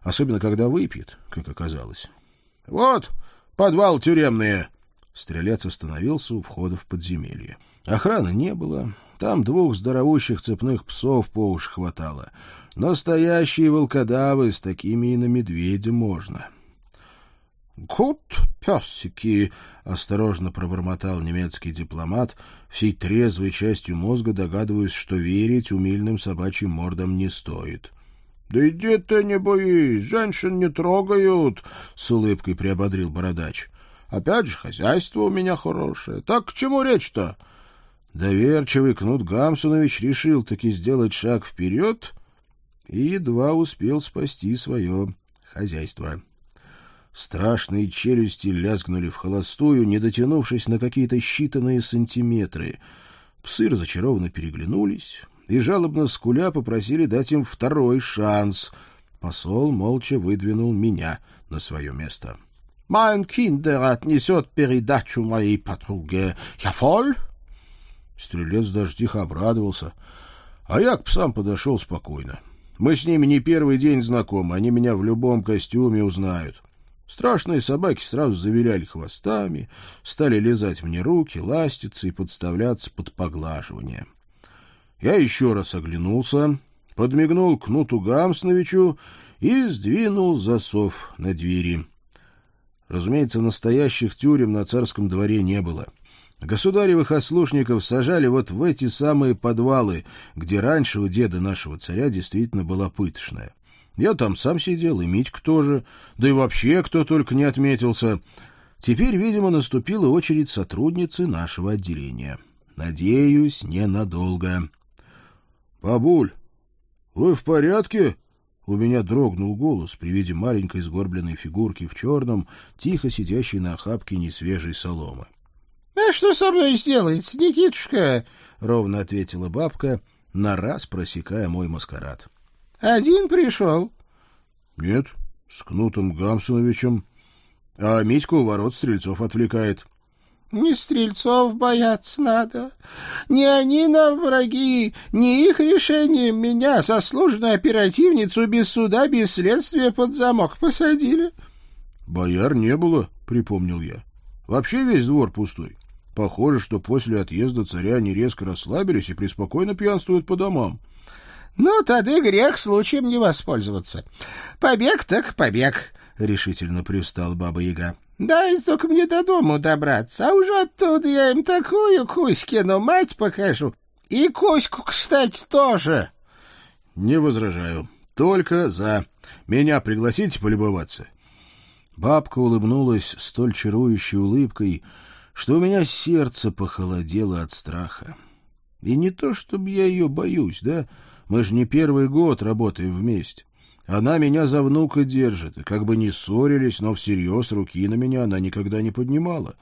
Особенно, когда выпьет, как оказалось. — Вот, подвал тюремный. Стрелец остановился у входа в подземелье. Охраны не было. Там двух здоровущих цепных псов по уши хватало. Настоящие волкодавы, с такими и на медведя можно. — «Гуд, песики!» — осторожно пробормотал немецкий дипломат, всей трезвой частью мозга догадываясь, что верить умильным собачьим мордам не стоит. «Да иди ты, не боись, женщин не трогают!» — с улыбкой приободрил бородач. «Опять же, хозяйство у меня хорошее. Так к чему речь-то?» Доверчивый Кнут Гамсунович решил таки сделать шаг вперед и едва успел спасти свое хозяйство. Страшные челюсти лязгнули в холостую, не дотянувшись на какие-то считанные сантиметры. Псы разочарованно переглянулись и, жалобно скуля, попросили дать им второй шанс. Посол молча выдвинул меня на свое место. — Майн киндер отнесет передачу моей подруге. Я фоль? Стрелец даже тихо обрадовался, а я к псам подошел спокойно. Мы с ними не первый день знакомы, они меня в любом костюме узнают. Страшные собаки сразу завиляли хвостами, стали лизать мне руки, ластиться и подставляться под поглаживание. Я еще раз оглянулся, подмигнул Кнуту Гамсновичу и сдвинул засов на двери. Разумеется, настоящих тюрем на царском дворе не было. Государевых ослушников сажали вот в эти самые подвалы, где раньше у деда нашего царя действительно была пытошная. Я там сам сидел, и Митька тоже, да и вообще кто только не отметился. Теперь, видимо, наступила очередь сотрудницы нашего отделения. Надеюсь, ненадолго. — Бабуль, вы в порядке? У меня дрогнул голос при виде маленькой сгорбленной фигурки в черном, тихо сидящей на охапке несвежей соломы. — А что со мной сделается, Никитушка? — ровно ответила бабка, на раз просекая мой маскарад. — Один пришел? — Нет, с Кнутом Гамсуновичем. А Митька у ворот стрельцов отвлекает. Не стрельцов бояться надо. Не они нам враги, не их решением меня, заслуженную оперативницу, без суда, без следствия под замок посадили. — Бояр не было, — припомнил я. — Вообще весь двор пустой. Похоже, что после отъезда царя они резко расслабились и преспокойно пьянствуют по домам. — Ну, тогда грех случаем не воспользоваться. Побег так побег, — решительно привстал Баба-Яга. Дай только мне до дому добраться, а уже оттуда я им такую Кузькину мать покажу. И Кузьку, кстати, тоже. Не возражаю. Только за. Меня пригласите полюбоваться? Бабка улыбнулась столь чарующей улыбкой, что у меня сердце похолодело от страха. И не то, чтобы я ее боюсь, да? Мы же не первый год работаем вместе. Она меня за внука держит, и как бы не ссорились, но всерьез руки на меня она никогда не поднимала.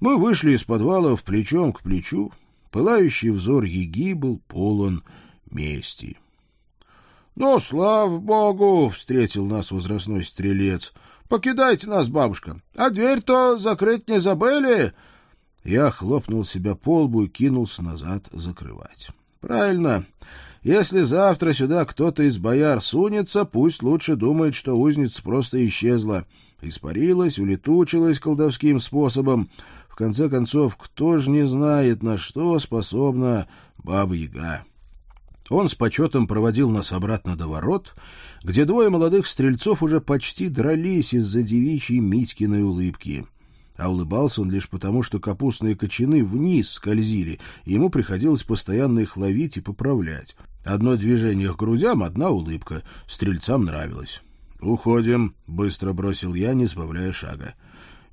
Мы вышли из подвала в плечом к плечу. Пылающий взор Еги был полон мести. — Ну, слава богу! — встретил нас возрастной стрелец. — Покидайте нас, бабушка. А дверь-то закрыть не забыли? Я хлопнул себя по лбу и кинулся назад закрывать. — Правильно. Если завтра сюда кто-то из бояр сунется, пусть лучше думает, что узница просто исчезла, испарилась, улетучилась колдовским способом. В конце концов, кто ж не знает, на что способна Баба-Яга? Он с почетом проводил нас обратно до ворот, где двое молодых стрельцов уже почти дрались из-за девичьей Митькиной улыбки. А улыбался он лишь потому, что капустные кочаны вниз скользили, и ему приходилось постоянно их ловить и поправлять. Одно движение к грудям, одна улыбка. Стрельцам нравилось. «Уходим», — быстро бросил я, не сбавляя шага.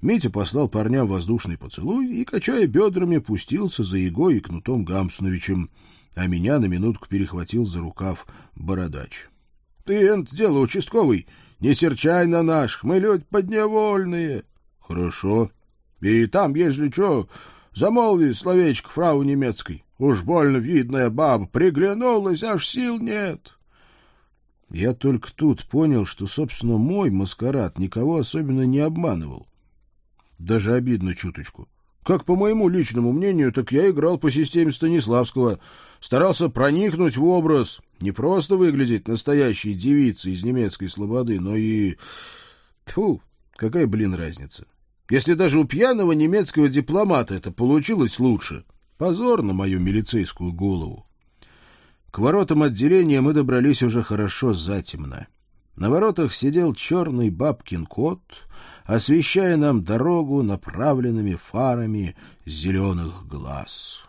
Митя послал парням воздушный поцелуй и, качая бедрами, пустился за Егой и Кнутом Гамсуновичем, а меня на минутку перехватил за рукав бородач. — Ты, энт, дело участковый, не серчай на наших, мы люди подневольные. — Хорошо. И там, ежели что, замолви словечко фрау немецкой. Уж больно видная баба, приглянулась, аж сил нет. Я только тут понял, что, собственно, мой маскарад никого особенно не обманывал. Даже обидно чуточку. Как по моему личному мнению, так я играл по системе Станиславского, старался проникнуть в образ, не просто выглядеть настоящей девицей из немецкой слободы, но и... Тьфу, какая, блин, разница? Если даже у пьяного немецкого дипломата это получилось лучше, Позор на мою милицейскую голову. К воротам отделения мы добрались уже хорошо затемно. На воротах сидел черный бабкин кот, освещая нам дорогу направленными фарами зеленых глаз.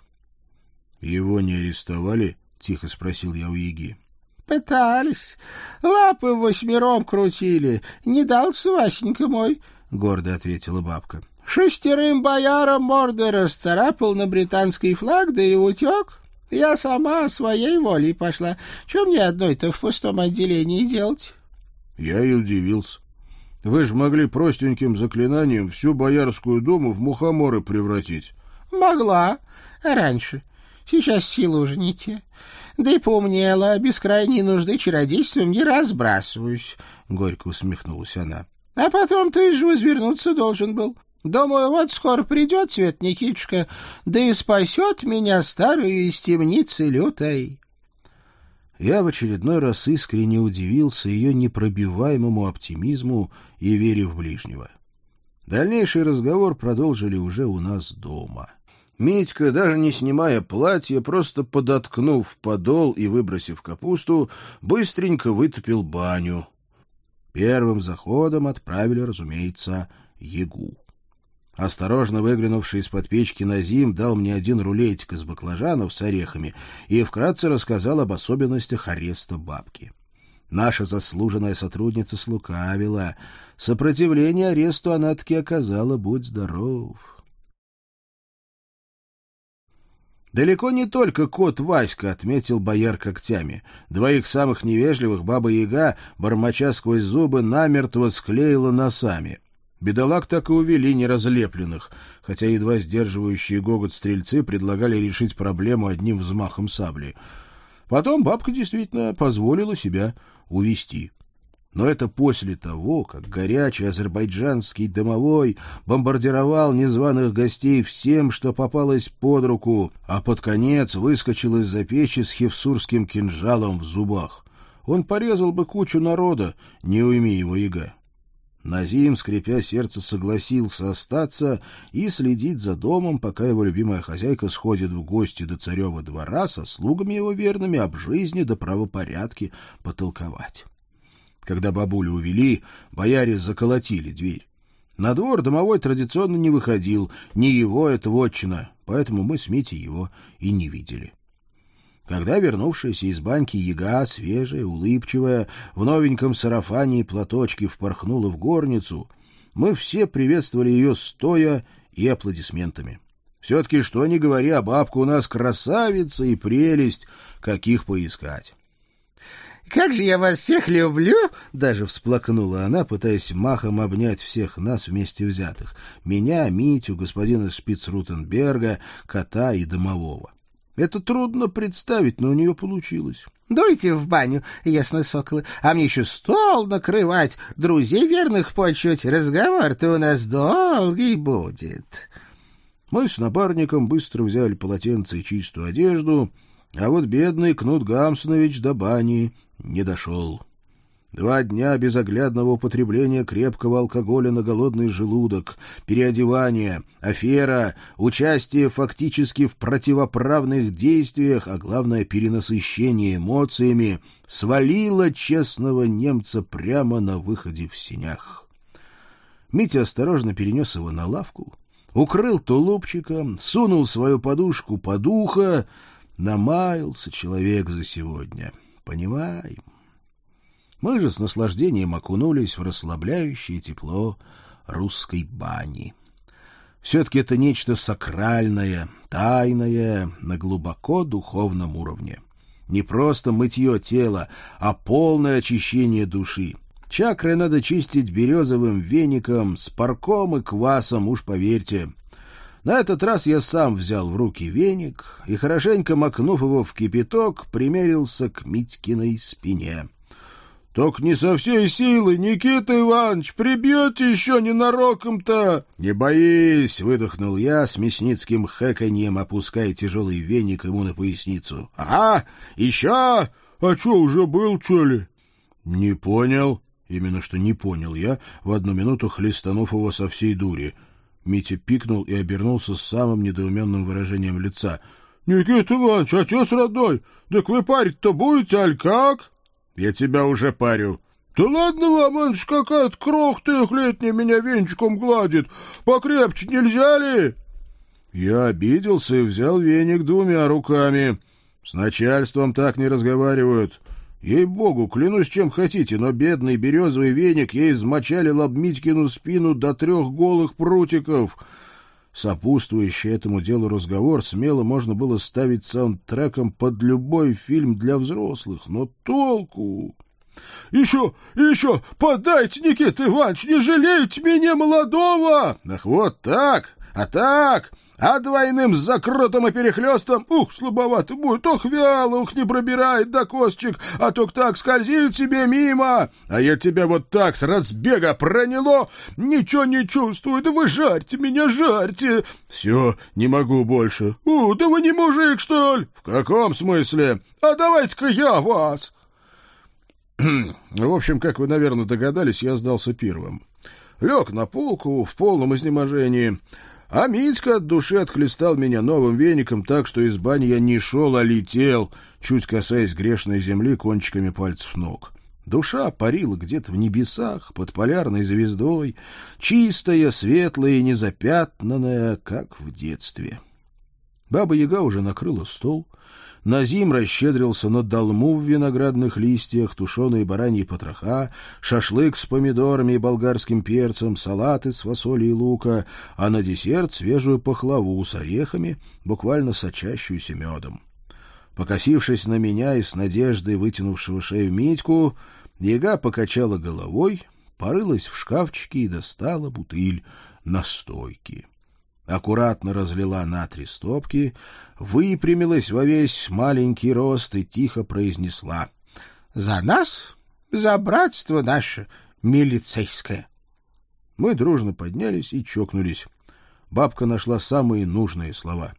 — Его не арестовали? — тихо спросил я у Яги. — Пытались. Лапы восьмером крутили. Не дался Васенька мой, — гордо ответила бабка. Шестерым боярам морды расцарапал на британский флаг, да и утек. Я сама своей волей пошла. Чем мне одной-то в пустом отделении делать? Я и удивился. Вы же могли простеньким заклинанием всю Боярскую думу в мухоморы превратить. Могла. Раньше. Сейчас силы уже не те. Да и поумнела, без крайней нужды чародейством не разбрасываюсь, — горько усмехнулась она. А потом ты же возвернуться должен был. Думаю, вот скоро придет Свет Никитушка, да и спасет меня старую из темницы лютой. Я в очередной раз искренне удивился ее непробиваемому оптимизму и вере в ближнего. Дальнейший разговор продолжили уже у нас дома. Митька, даже не снимая платье, просто подоткнув подол и выбросив капусту, быстренько вытопил баню. Первым заходом отправили, разумеется, Ягу. Осторожно выглянувший из-под печки Назим дал мне один рулетик из баклажанов с орехами и вкратце рассказал об особенностях ареста бабки. Наша заслуженная сотрудница слукавила. Сопротивление аресту она таки оказала, будь здоров. Далеко не только кот Васька отметил бояр когтями. Двоих самых невежливых баба-яга, бормоча сквозь зубы, намертво склеила носами. Бедолаг так и увели неразлепленных, хотя едва сдерживающие гогот стрельцы предлагали решить проблему одним взмахом сабли. Потом бабка действительно позволила себя увести. Но это после того, как горячий азербайджанский домовой бомбардировал незваных гостей всем, что попалось под руку, а под конец выскочил из-за печи с хевсурским кинжалом в зубах. Он порезал бы кучу народа, не уйми его яга. Назим, скрипя сердце, согласился остаться и следить за домом, пока его любимая хозяйка сходит в гости до царева двора со слугами его верными об жизни до правопорядки потолковать. Когда бабулю увели, бояре заколотили дверь. На двор домовой традиционно не выходил, не его это вотчина, поэтому мы с Митей его и не видели. Когда вернувшаяся из баньки яга, свежая, улыбчивая, в новеньком сарафане и платочке впорхнула в горницу, мы все приветствовали ее стоя и аплодисментами. Все-таки, что ни говори, а бабка у нас красавица и прелесть, каких поискать. Как же я вас всех люблю!» Даже всплакнула она, пытаясь махом обнять всех нас вместе взятых. Меня, Митю, господина Шпицрутенберга, кота и домового. Это трудно представить, но у нее получилось. «Дуйте в баню, ясные соколы, а мне еще стол накрывать, друзей верных почуть, разговор-то у нас долгий будет». Мы с напарником быстро взяли полотенце и чистую одежду, а вот бедный Кнут Гамсонович до бани не дошел. Два дня безоглядного употребления крепкого алкоголя на голодный желудок, переодевание, афера, участие фактически в противоправных действиях, а главное перенасыщение эмоциями, свалило честного немца прямо на выходе в синях. Митя осторожно перенес его на лавку, укрыл тулупчиком, сунул свою подушку под ухо, намаялся человек за сегодня — Понимаем. Мы же с наслаждением окунулись в расслабляющее тепло русской бани. Все-таки это нечто сакральное, тайное, на глубоко духовном уровне. Не просто мытье тела, а полное очищение души. Чакры надо чистить березовым веником, с парком и квасом, уж поверьте. На этот раз я сам взял в руки веник и, хорошенько макнув его в кипяток, примерился к Митькиной спине. — Так не со всей силы, Никита Иванович, прибьете еще ненароком-то! — Не боись, — выдохнул я с мясницким хэканьем, опуская тяжелый веник ему на поясницу. — Ага, еще! А что, уже был, что ли? — Не понял. Именно что не понял я, в одну минуту хлестанув его со всей дури — Митя пикнул и обернулся с самым недоуменным выражением лица. — Никита Иванович, отец родной, так вы парить-то будете, аль как? — Я тебя уже парю. — Да ладно вам, это ж какая-то крох трехлетняя меня венчиком гладит. Покрепче нельзя ли? Я обиделся и взял веник двумя руками. С начальством так не разговаривают. Ей-богу, клянусь чем хотите, но бедный березовый веник ей измочалил об Митькину спину до трех голых прутиков. Сопутствующий этому делу разговор смело можно было ставить саундтреком под любой фильм для взрослых, но толку... — Еще, еще, подайте, Никита Иванович, не жалеете меня молодого! — Ах, вот так, а так... А двойным закрутом и перехлестом, ух, слабовато будет, ох, вяло, ух, не пробирает до косточек, а только так скользит себе мимо. А я тебя вот так с разбега проняло, ничего не чувствую, да вы жарьте меня, жарьте. Все, не могу больше. У, да вы не мужик, что ли? В каком смысле? А давайте-ка я вас. В общем, как вы, наверное, догадались, я сдался первым. Лег на полку в полном изнеможении. А Митька от души отхлестал меня новым веником так, что из бани я не шел, а летел, чуть касаясь грешной земли кончиками пальцев ног. Душа парила где-то в небесах, под полярной звездой, чистая, светлая и незапятнанная, как в детстве. Баба-яга уже накрыла стол. Назим расщедрился на долму в виноградных листьях, тушеные бараньи потроха, шашлык с помидорами и болгарским перцем, салаты с фасолью и лука, а на десерт свежую пахлаву с орехами, буквально сочащуюся медом. Покосившись на меня и с надеждой вытянувшего шею Митьку, яга покачала головой, порылась в шкафчике и достала бутыль настойки аккуратно разлила на три стопки, выпрямилась во весь маленький рост и тихо произнесла «За нас, за братство наше милицейское». Мы дружно поднялись и чокнулись. Бабка нашла самые нужные слова.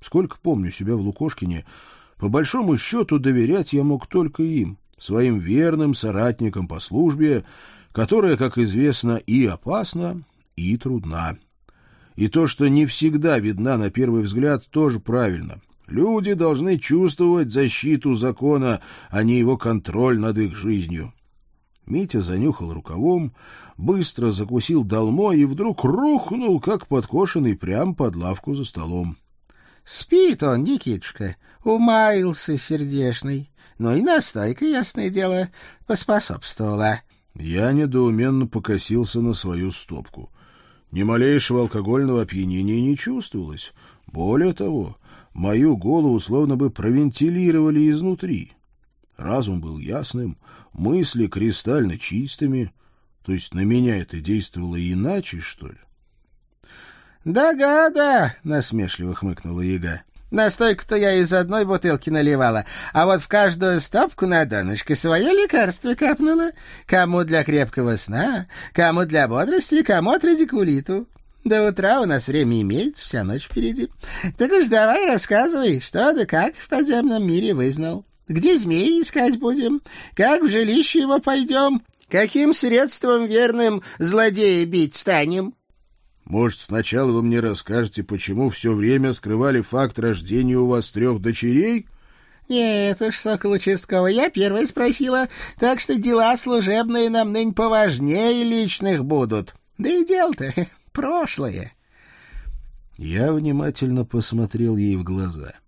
Сколько помню себя в Лукошкине, по большому счету доверять я мог только им, своим верным соратникам по службе, которая, как известно, и опасна, и трудна. И то, что не всегда видна на первый взгляд, тоже правильно. Люди должны чувствовать защиту закона, а не его контроль над их жизнью. Митя занюхал рукавом, быстро закусил долмой и вдруг рухнул, как подкошенный, прямо под лавку за столом. — Спит он, Никитушка, умаился сердешный. Ну и настойка, ясное дело, поспособствовала. Я недоуменно покосился на свою стопку. Ни малейшего алкогольного опьянения не чувствовалось. Более того, мою голову словно бы провентилировали изнутри. Разум был ясным, мысли кристально чистыми. То есть на меня это действовало иначе, что ли? «Да-гада!» — насмешливо хмыкнула яга. Настойку-то я из одной бутылки наливала, а вот в каждую стопку на донышко свое лекарство капнула. Кому для крепкого сна, кому для бодрости, кому от радикулиту. До утра у нас время имеется, вся ночь впереди. Так уж давай рассказывай, что да как в подземном мире вызнал. Где змеи искать будем? Как в жилище его пойдем? Каким средством верным злодея бить станем? Может, сначала вы мне расскажете, почему все время скрывали факт рождения у вас трех дочерей? — Нет уж, сокол участковый, я первая спросила, так что дела служебные нам нынь поважнее личных будут. Да и дело-то прошлое. Я внимательно посмотрел ей в глаза —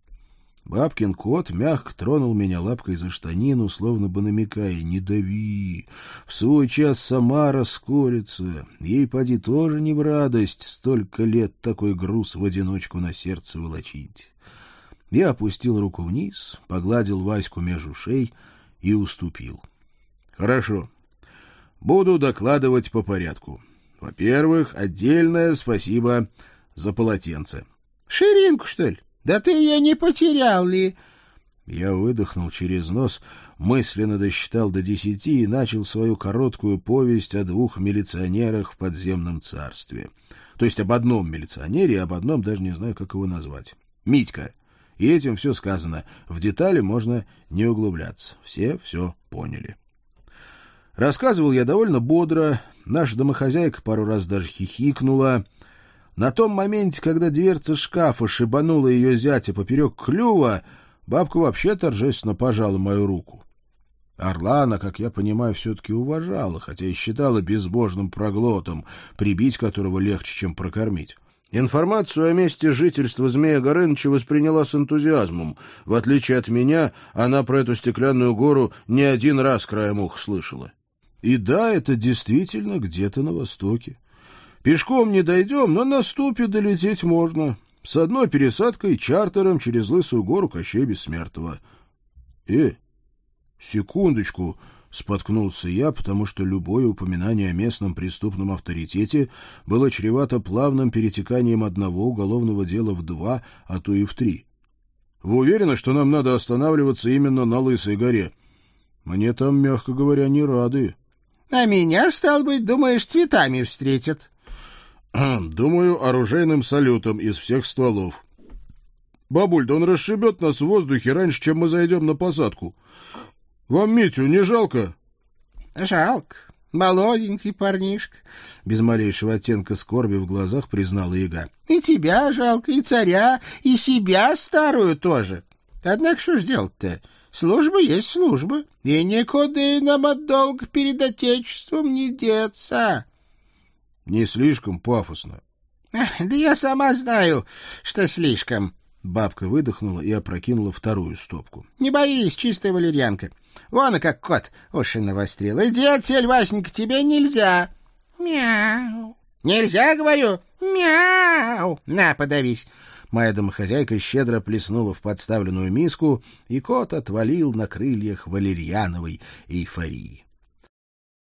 Бабкин кот мягко тронул меня лапкой за штанину, словно бы намекая «Не дави! В свой час сама расколется. Ей, поди, тоже не в радость столько лет такой груз в одиночку на сердце волочить». Я опустил руку вниз, погладил Ваську между ушей и уступил. «Хорошо. Буду докладывать по порядку. Во-первых, отдельное спасибо за полотенце». «Ширинку, что ли?» Да ты ее не потерял ли? Я выдохнул через нос, мысленно досчитал до десяти и начал свою короткую повесть о двух милиционерах в подземном царстве. То есть об одном милиционере и об одном, даже не знаю, как его назвать. Митька. И этим все сказано. В детали можно не углубляться. Все все поняли. Рассказывал я довольно бодро. Наша домохозяйка пару раз даже хихикнула. На том моменте, когда дверца шкафа шибанула ее зятя поперек клюва, бабка вообще торжественно пожала мою руку. Орлана, как я понимаю, все-таки уважала, хотя и считала безбожным проглотом, прибить которого легче, чем прокормить. Информацию о месте жительства Змея Горыныча восприняла с энтузиазмом. В отличие от меня, она про эту стеклянную гору не один раз краем уха слышала. И да, это действительно где-то на востоке. Пешком не дойдем, но на ступе долететь можно. С одной пересадкой чартером через Лысую гору Кощей Бессмертного. Э, секундочку, споткнулся я, потому что любое упоминание о местном преступном авторитете было чревато плавным перетеканием одного уголовного дела в два, а то и в три. Вы уверены, что нам надо останавливаться именно на Лысой горе? Мне там, мягко говоря, не рады. — А меня, стал быть, думаешь, цветами встретят? Думаю, оружейным салютом из всех стволов. Бабуль, да он расшибет нас в воздухе раньше, чем мы зайдем на посадку. Вам Митю не жалко? Жалко. Молоденький парнишка, без малейшего оттенка скорби в глазах признала яга. И тебя жалко, и царя, и себя старую тоже. Однако что ж делать-то? Служба есть служба, и никуда нам от долга перед отечеством не деться. Не слишком пафосно. — Да я сама знаю, что слишком. Бабка выдохнула и опрокинула вторую стопку. — Не боись, чистая валерьянка. Вон как кот уши навострил. Иди отсель, Васенька, тебе нельзя. — Мяу. — Нельзя, говорю. — Мяу. На, подавись. Моя домохозяйка щедро плеснула в подставленную миску, и кот отвалил на крыльях валерьяновой эйфории.